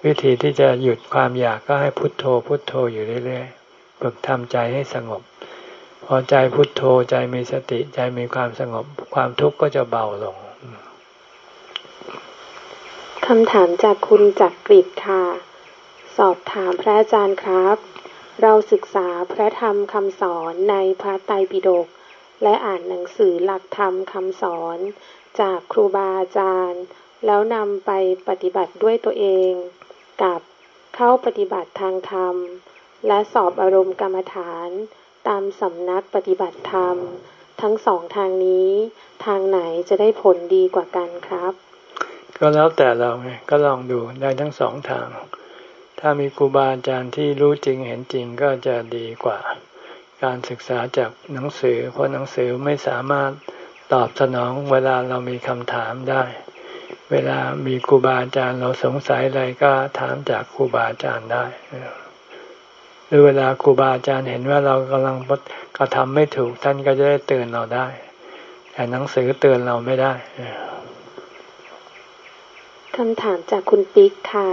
วิธีที่จะหยุดความอยากก็ให้พุทโธ พุทโธอยู่เรื่อยๆฝึกทำใจให้สงบพอใจพุทโธใจมีสติใจมีความสงบความทุกข์ก็จะเบาลง คำถามจากคุณจักกริดค่ะ สอบถามพระอาจารย์ครับ เราศึกษาพระธรรมคำสอนในพระไตรปิฎกและอ่านหนังสือหลักธรรมคำสอน จากครูบาอาจารย์ แล้วนำไปปฏิบัติด้วยตัวเอง กับเข้าปฏิบัติทางธรรม และสอบอารมณ์กรรมฐานตามสำนักปฏิบัติธรรม ทั้งสองทางนี้ ทางไหนจะได้ผลดีกว่ากันครับ ก็แล้วแต่เราไงก็ลองดูได้ทั้งสองทาง ถ้ามีครูบาอาจารย์ที่รู้จริงเห็นจริงก็จะดีกว่า การศึกษาจากหนังสือ เพราะหนังสือไม่สามารถตอบสนองเวลาเรามีคำถามได้ เวลามีครูบาอาจารย์เราสงสัยอะไรก็ถามจากครูบาอาจารย์ได้หรือเวลาครูบาอาจารย์เห็นว่าเรากำลังกระทำไม่ถูกท่านก็จะได้เตือนเราได้ แต่หนังสือเตือนเราไม่ได้ คำถามจากคุณปิ๊กค่ะ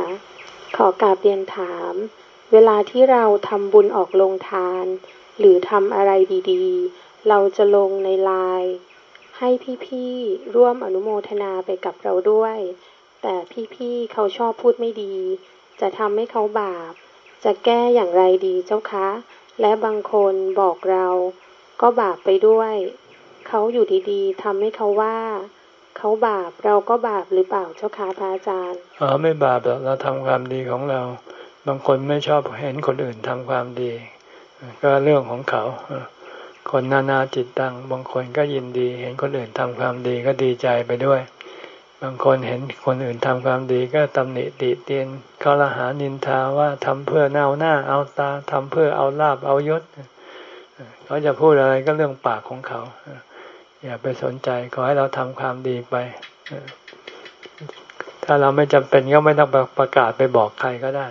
ขอกาเรียนถาม เวลาที่เราทำบุญออกลงทาน หรือทำอะไรดีๆ เราจะลงในไลน์ให้พี่ๆ ร่วมอนุโมทนาไปกับเราด้วย แต่พี่ๆ เขาชอบพูดไม่ดี จะทำให้เขาบาป จะแก้อย่างไรดีเจ้าคะ และบางคนบอกเราก็บาปไปด้วย เขาอยู่ดีๆทำให้เขาว่า เขาบาปเราก็บาปหรือเปล่าเจ้าคะพระอาจารย์อ๋อไม่บาปหรอกเราทำความดีของเรา บางคนไม่ชอบเห็นคนอื่นทำความดี ก็เรื่องของเขาคนนานาจิตตังบางคนก็ยินดี เห็นคนอื่นทำความดีก็ดีใจไปด้วย บางคนเห็นคนอื่นทำความดีก็ตำหนิติเตียนเขาละหานินทาว่าทำเพื่อเน่าหน้าเอาตาทำเพื่อเอาลาบเอายศเขาจะพูดอะไรก็เรื่องปากของเขา อย่าไปสนใจขอให้เราทำความดีไปถ้าเราไม่จำเป็นก็ไม่ต้องประกาศไปบอกใครก็ได้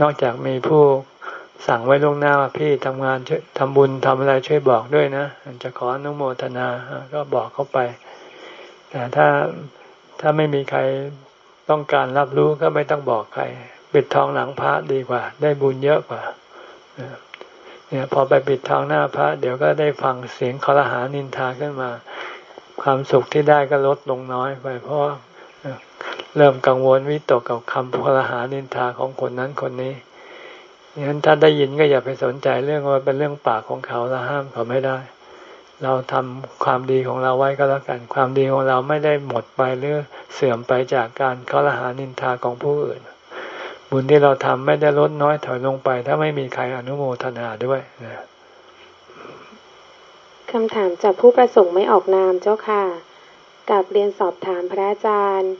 นอกจากมีผู้สั่งไว้ล่วงหน้าว่าพี่ทำงานช่วยทำบุญทำอะไรช่วยบอกด้วยนะจะขออนุโมทนาก็บอกเขาไป แต่ถ้าถ้าไม่มีใครต้องการรับรู้ก็ไม่ต้องบอกใครปิดทองหลังพระดีกว่า ได้บุญเยอะกว่า เนี่ยพอไปปิดทองหน้าพระ เดี๋ยวก็ได้ฟังเสียงคอรหานินทาขึ้นมา ความสุขที่ได้ก็ลดลงน้อยไปเพราะเริ่มกังวลวิตกกับคำคอรหานินทาของคนนั้นคนนี้งั้นถ้าได้ยินก็อย่าไปสนใจเรื่องว่าเป็นเรื่องปากของเขาเราห้ามเขาไม่ได้ เราทำความดีของเราไว้ก็แล้วกัน ความดีของเราไม่ได้หมดไปหรือเสื่อมไปจากการคอรหานินทาของผู้อื่น บุญที่เราทำไม่ได้ลดน้อยถอยลงไป ถ้าไม่มีใครอนุโมทนาด้วยนะคำถามจากผู้ประสงค์ไม่ออกนามเจ้าค่ะกับเรียนสอบถามพระอาจารย์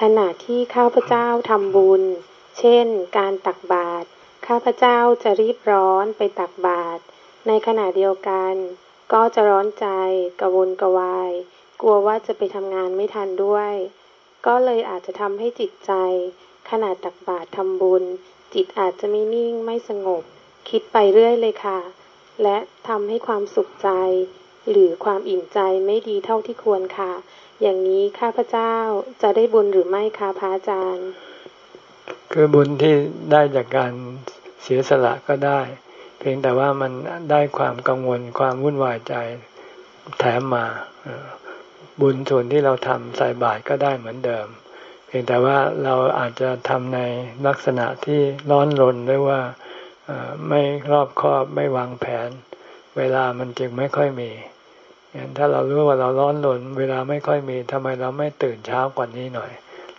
ขณะที่ข้าพเจ้าทำบุญ เช่น การตักบาตรข้าพเจ้าจะรีบร้อนไปตักบาตรในขณะเดียวกัน ก็จะร้อนใจกระวนกระวาย กลัวว่าจะไปทำงานไม่ทันด้วย ก็เลยอาจจะทำให้จิตใจ ขณะตักบาตรทำบุญ จิตอาจจะไม่นิ่งไม่สงบ คิดไปเรื่อยเลยค่ะ และทำให้ความสุขใจ หรือความอิ่มใจไม่ดีเท่าที่ควรค่ะ อย่างนี้ข้าพเจ้าจะได้บุญหรือไม่คะพระอาจารย์ คือบุญที่ได้จากการเสียสละก็ได้ เพียงแต่ว่ามันได้ความกังวลความวุ่นวายใจแถมมาบุญส่วนที่เราทำใส่บาตรก็ได้เหมือนเดิม เพียงแต่ว่าเราอาจจะทำในลักษณะที่ร้อนรนหรือว่าไม่รอบคอบไม่วางแผน เวลามันจึงไม่ค่อยมีอย่างถ้าเรารู้ว่าเราร้อนรนเวลาไม่ค่อยมีทำไมเราไม่ตื่นเช้ากว่านี้หน่อย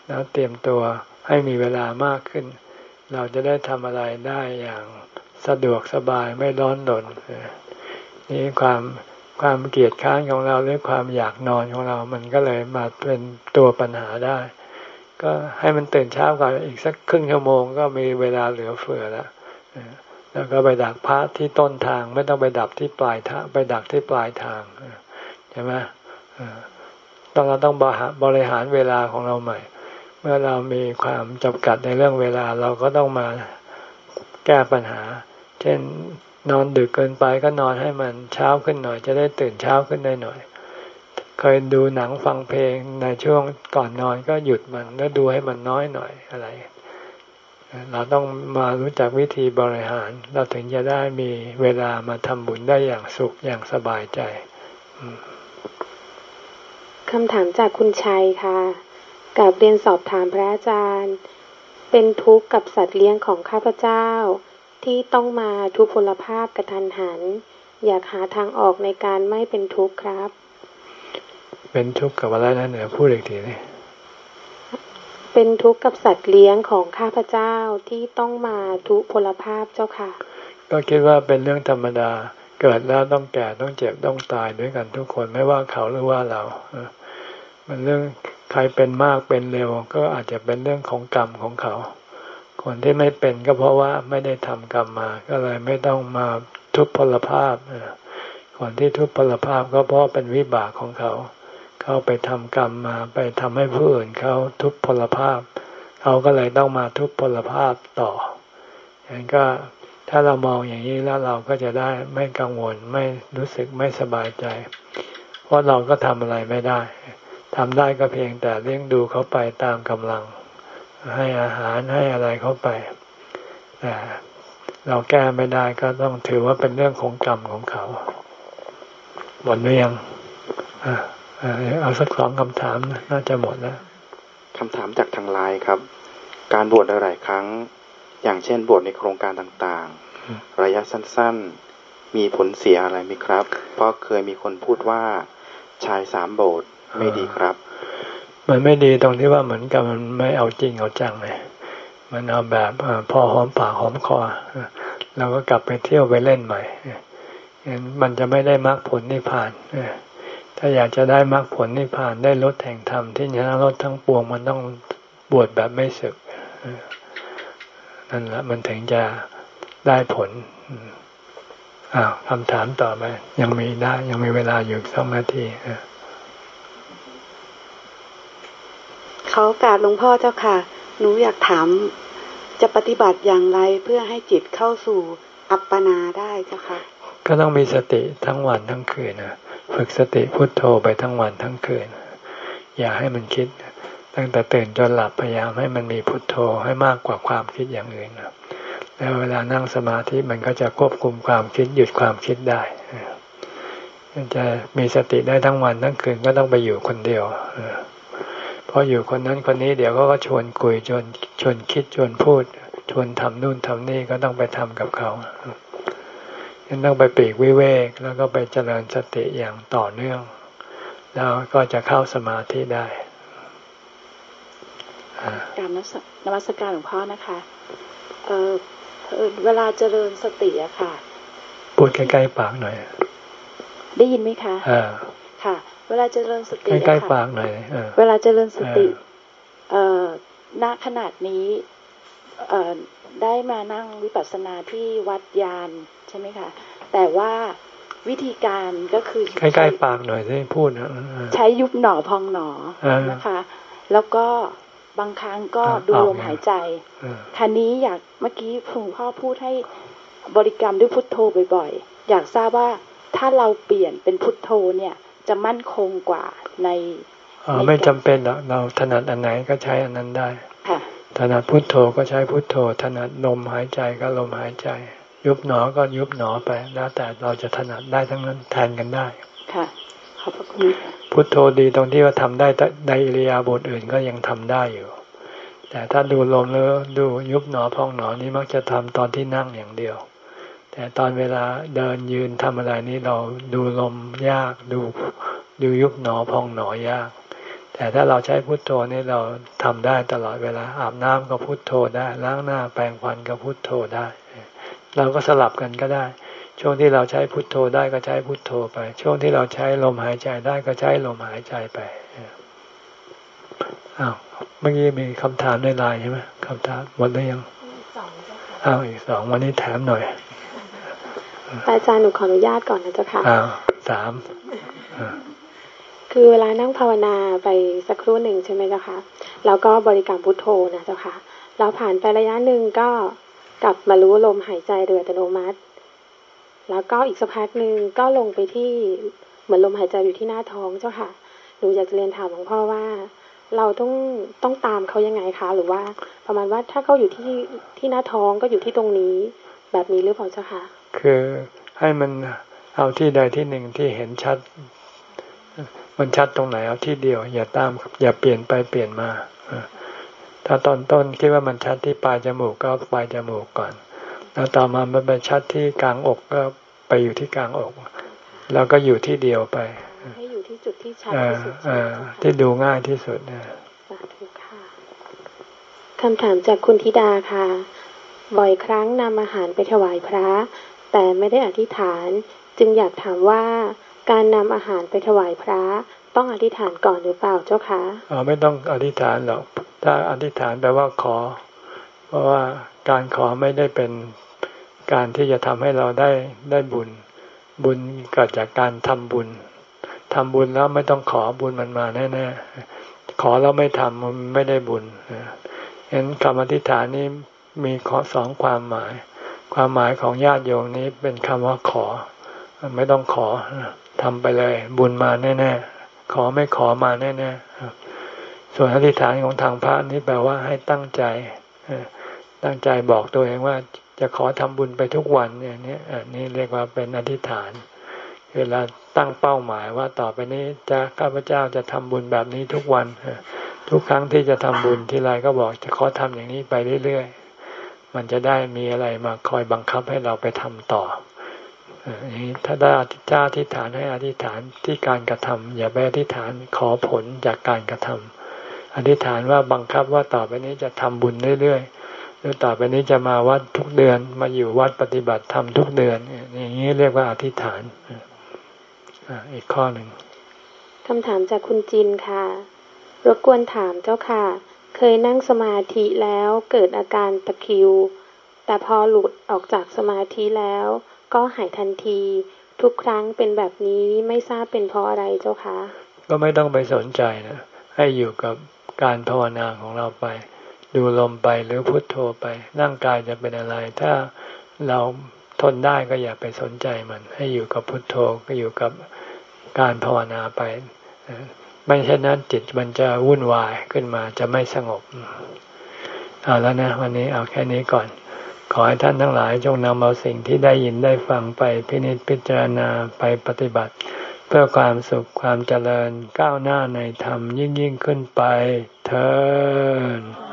แล้วเตรียมตัวให้มีเวลามากขึ้น เราจะได้ทำอะไรได้อย่างสะดวกสบายไม่ร้อนรนนี่ความความเกียดค้านของเราหรือความอยากนอนของเรา มันก็เลยมาเป็นตัวปัญหาได้ ก็ให้มันตื่นเช้าก่อนอีกสักครึ่งชั่วโมงก็มีเวลาเหลือเฟือแล้วแล้วก็ไปดักพระที่ต้นทางไม่ต้องไปดับที่ปลายทางไปดักที่ปลายทางใช่ไหมต้องเราต้องบริหารเวลาของเราใหม่ เมื่อเรามีความจำกัดในเรื่องเวลาเราก็ต้องมาแก้ปัญหา เช่นนอนดึกเกินไปก็นอนให้มันเช้าขึ้นหน่อย จะได้ตื่นเช้าขึ้นได้หน่อย เคยดูหนังฟังเพลงในช่วงก่อนนอนก็หยุดมันแล้วดูให้มันน้อยหน่อยอะไร เราต้องมารู้จักวิธีบริหาร เราถึงจะได้มีเวลามาทำบุญได้อย่างสุขอย่างสบายใจคำถามจากคุณชัยค่ะกับเรียนสอบถามพระอาจารย์ เป็นทุกข์กับสัตว์เลี้ยงของข้าพเจ้า ที่ต้องมาทุพพลภาพกระทันหัน อยากหาทางออกในการไม่เป็นทุกข์ครับ เป็นทุกข์กับอะไรนะเนี่ยพูดอีกทีนี่เป็นทุกข์กับสัตว์เลี้ยงของข้าพเจ้าที่ต้องมาทุพพลภาพเจ้าค่ะ ก็คิดว่าเป็นเรื่องธรรมดา เกิดแล้วต้องแก่ต้องเจ็บต้องตายด้วยกันทุกคนไม่ว่าเขาหรือว่าเรามันเรื่องใครเป็นมากเป็นเร็ว ก็อาจจะเป็นเรื่องของกรรมของเขา คนที่ไม่เป็นก็เพราะว่าไม่ได้ทำกรรมมา ก็เลยไม่ต้องมาทุพพลภาพคนที่ทุพพลภาพก็เพราะเป็นวิบากของเขา เขาไปทำกรรมมาไปทำให้ผู้อื่นเขาทุพพลภาพ เขาก็เลยต้องมาทุพพลภาพต่ออย่างก็ถ้าเรามองอย่างนี้แล้วเราก็จะได้ไม่กังวลไม่รู้สึกไม่สบายใจ เพราะเราก็ทำอะไรไม่ได้ทำได้ก็เพียงแต่เลี้ยงดูเขาไปตามกำลัง ให้อาหารให้อะไรเขาไปแต่เราแก้ไม่ได้ก็ต้องถือว่าเป็นเรื่องของกรรมของเขาหมดหรือยังอะ เอาสักสองคำถามนะน่าจะหมดแล้วคำถามจากทางไลน์ครับ การบวชหลายครั้ง อย่างเช่นบวชในโครงการต่าง ๆ ระยะสั้น ๆ มีผลเสียอะไรไหมครับ เพราะเคยมีคนพูดว่าชายสามโบสถ์ไม่ดีครับ มันไม่ดีตรงที่ว่าเหมือนกับมันไม่เอาจริงเอาจังเลยมันเอาแบบพอหอมปากหอมคอเราก็กลับไปเที่ยวไปเล่นใหม่มันจะไม่ได้มรรคผลนิพพาน ถ้าอยากจะได้มรรคผลนิพพานได้ลดแห่งธรรมที่ชนะลดทั้งปวงมันต้องบวชแบบไม่สึกนั่นแหละมันถึงจะได้ผลอ้าวคำถามต่อไปยังมีได้ ยังมีเวลาอยู่สองนาทีเขากาดหลวงพ่อเจ้าค่ะ หนูอยากถาม จะปฏิบัติอย่างไรเพื่อให้จิตเข้าสู่อัปปนาได้เจ้าค่ะ ก็ต้องมีสติทั้งวันทั้งคืนนะ ฝึกสติพุทโธไปทั้งวันทั้งคืน อย่าให้มันคิด ตั้งแต่ตื่นจนหลับพยายามให้มันมีพุทโธให้มากกว่าความคิดอย่างอื่นแล้วเวลานั่งสมาธิมันก็จะควบคุมความคิดหยุดความคิดได้จะมีสติได้ทั้งวันทั้งคืนก็ต้องไปอยู่คนเดียวเพราะอยู่คนนั้นคนนี้เดี๋ยวก็ชวนคุยชวนชวนคิดชวนพูดชวนทำนู่นทำนี่ก็ต้องไปทำกับเขา ยังต้องไปปีกวิเวกแล้วก็ไปเจริญสติอย่างต่อเนื่อง แล้วก็จะเข้าสมาธิได้การนมัสการหลวงพ่อนะคะเออเวลาเจริญสติอะค่ะพูดใกล้ๆปากหน่อย ได้ยินไหมคะอ่าค่ะ เวลาเจริญสติใกล้ๆปากหน่อยเวลาเจริญสติ เอ่อณขนาดนี้ เอ่อได้มานั่งวิปัสสนาที่วัดยาน ใช่ไหมคะ แต่ว่าวิธีการก็คือใกล้ๆปากหน่อยที่พูดนะใช้ยุบหนอพองหนอนะคะ แล้วก็บางครั้งก็ดูลมหายใจคันนี้อยากเมื่อกี้คุณพ่อพูดให้บริกรรมด้วยพุทโธบ่อยๆ อยากทราบว่าถ้าเราเปลี่ยนเป็นพุทโธเนี่ย จะมั่นคงกว่าในอ๋อไม่จำเป็นหรอกเราถนัดอันไหนก็ใช้อันนั้นได้ถนัดพุทโธก็ใช้พุทโธ ถนัดลมหายใจก็ลมหายใจ ยุบหนอก็ยุบหนอไป แล้วแต่เราจะถนัดได้ทั้งนั้นแทนกันได้ ค่ะ ขอบคุณพุทโธดีตรงที่ว่าทำได้ในอิริยาบถอื่นก็ยังทำได้อยู่ แต่ถ้าดูลมแล้วดูยุบหนอพองหนอนี้มักจะทำตอนที่นั่งอย่างเดียว แต่ตอนเวลาเดินยืนทำอะไรนี้เราดูลมยากดูดูยุบหนอพองหนอยาก แต่ถ้าเราใช้พุทโธนี่เราทำได้ตลอดเวลาอาบน้ำก็พุทโธได้ล้างหน้าแปรงฟันก็พุทโธได้ เราก็สลับกันก็ได้ ช่วงที่เราใช้พุทโธได้ก็ใช้พุทโธไป ช่วงที่เราใช้ลมหายใจได้ก็ใช้ลมหายใจไปอ้าวเมื่อกี้มีคำถามในไลน์ใช่ไหมคำถามหมดแล้วยังอ้าวอีกสองวันนี้แถมหน่อยอาจารย์หนูขออนุญาตก่อนนะเจ้าค่ะอ้าวสามคือเวลานั่งภาวนาไปสักครู่หนึ่งใช่ไหมเจ้าค่ะแล้วก็บริกรรมพุทโธนะเจ้าค่ะเราผ่านไประยะหนึ่งก็ กลับมารู้ลมหายใจโดยอัตโนมัติ แล้วก็อีกสักพักหนึ่งก็ลงไปที่เหมือนลมหายใจอยู่ที่หน้าท้องเจ้าค่ะหนูอยากจะเรียนถามหลวงพ่อว่า เราต้องต้องตามเขายังไงคะ หรือว่าประมาณว่าถ้าเขาอยู่ที่ที่หน้าท้องก็อยู่ที่ตรงนี้ แบบนี้หรือเปล่าเจ้าค่ะ คือให้มันเอาที่ใดที่หนึ่งที่เห็นชัด มันชัดตรงไหนเอาที่เดียว อย่าตามอย่าเปลี่ยนไปเปลี่ยนมา ถ้าตอนต้นคิดว่ามันชัดที่ปลายจมูกก็ปลายจมูกก่อน แล้วต่อมามันไปชัดที่กลางอกก็ไปอยู่ที่กลางอก แล้วก็อยู่ที่เดียวไป ให้อยู่ที่จุดที่ชัดที่สุดที่ดูง่ายที่สุดนะสาธุค่ะคำถามจากคุณธิดาค่ะ บ่อยครั้งนำอาหารไปถวายพระ แต่ไม่ได้อธิษฐาน จึงอยากถามว่าการนำอาหารไปถวายพระ ต้องอธิษฐานก่อนหรือเปล่าเจ้าคะอ๋อไม่ต้องอธิษฐานหรอก ถ้าอธิษฐานแปลว่าขอ เพราะว่าการขอไม่ได้เป็นการที่จะทำให้เราได้ได้บุญ บุญเกิดจากการทำบุญทำบุญแล้วไม่ต้องขอบุญมันมาแน่ๆขอแล้วไม่ทำมันไม่ได้บุญเห็นคำอธิษฐานนี้มีขอสองความหมาย ความหมายของญาติโยมนี้เป็นคำว่าขอ ไม่ต้องขอทำไปเลย บุญมาแน่ๆ ขอไม่ขอมาแน่ๆส่วนอธิษฐานของทางพระนี่แปลว่าให้ตั้งใจตั้งใจบอกตัวเองว่าจะขอทำบุญไปทุกวันเนี่ยนี่นี่เรียกว่าเป็นอธิษฐานเวลาตั้งเป้าหมายว่าต่อไปนี้จะข้าพเจ้าจะทำบุญแบบนี้ทุกวันทุกครั้งที่จะทำบุญทีไรก็บอกจะขอทำอย่างนี้ไปเรื่อยๆมันจะได้มีอะไรมาคอยบังคับให้เราไปทำต่อ ถ้าได้เจ้าอธิษฐานให้อธิษฐานที่การกระทำอย่าไปอธิษฐานขอผลจากการกระทำอธิษฐานว่าบังคับว่าต่อไปนี้จะทำบุญเรื่อยๆหรือต่อไปนี้จะมาวัดทุกเดือนมาอยู่วัดปฏิบัติธรรมทุกเดือน อย่างนี้เรียกว่าอธิษฐานอีกข้อหนึ่งคำถามจากคุณจินค่ะ รบกวนถามเจ้าค่ะ เคยนั่งสมาธิแล้วเกิดอาการตะคิว แต่พอหลุดออกจากสมาธิแล้ว ก็หายทันที ทุกครั้งเป็นแบบนี้ไม่ทราบเป็นเพราะอะไรเจ้าคะ ก็ไม่ต้องไปสนใจนะ ให้อยู่กับการภาวนาของเราไป ดูลมไปหรือพุทโธไป ร่างกายจะเป็นอะไร ถ้าเราทนได้ก็อย่าไปสนใจมัน ให้อยู่กับพุทโธก็อยู่กับการภาวนาไป ไม่เช่นนั้นจิตมันจะวุ่นวายขึ้นมาจะไม่สงบ เอาแล้วนะ วันนี้เอาแค่นี้ก่อน ขอให้ท่านทั้งหลายจงนำเอาสิ่งที่ได้ยินได้ฟังไปพินิจพิจารณาไปปฏิบัติ เพื่อความสุขความเจริญก้าวหน้าในธรรมยิ่งยิ่งขึ้นไปเธอ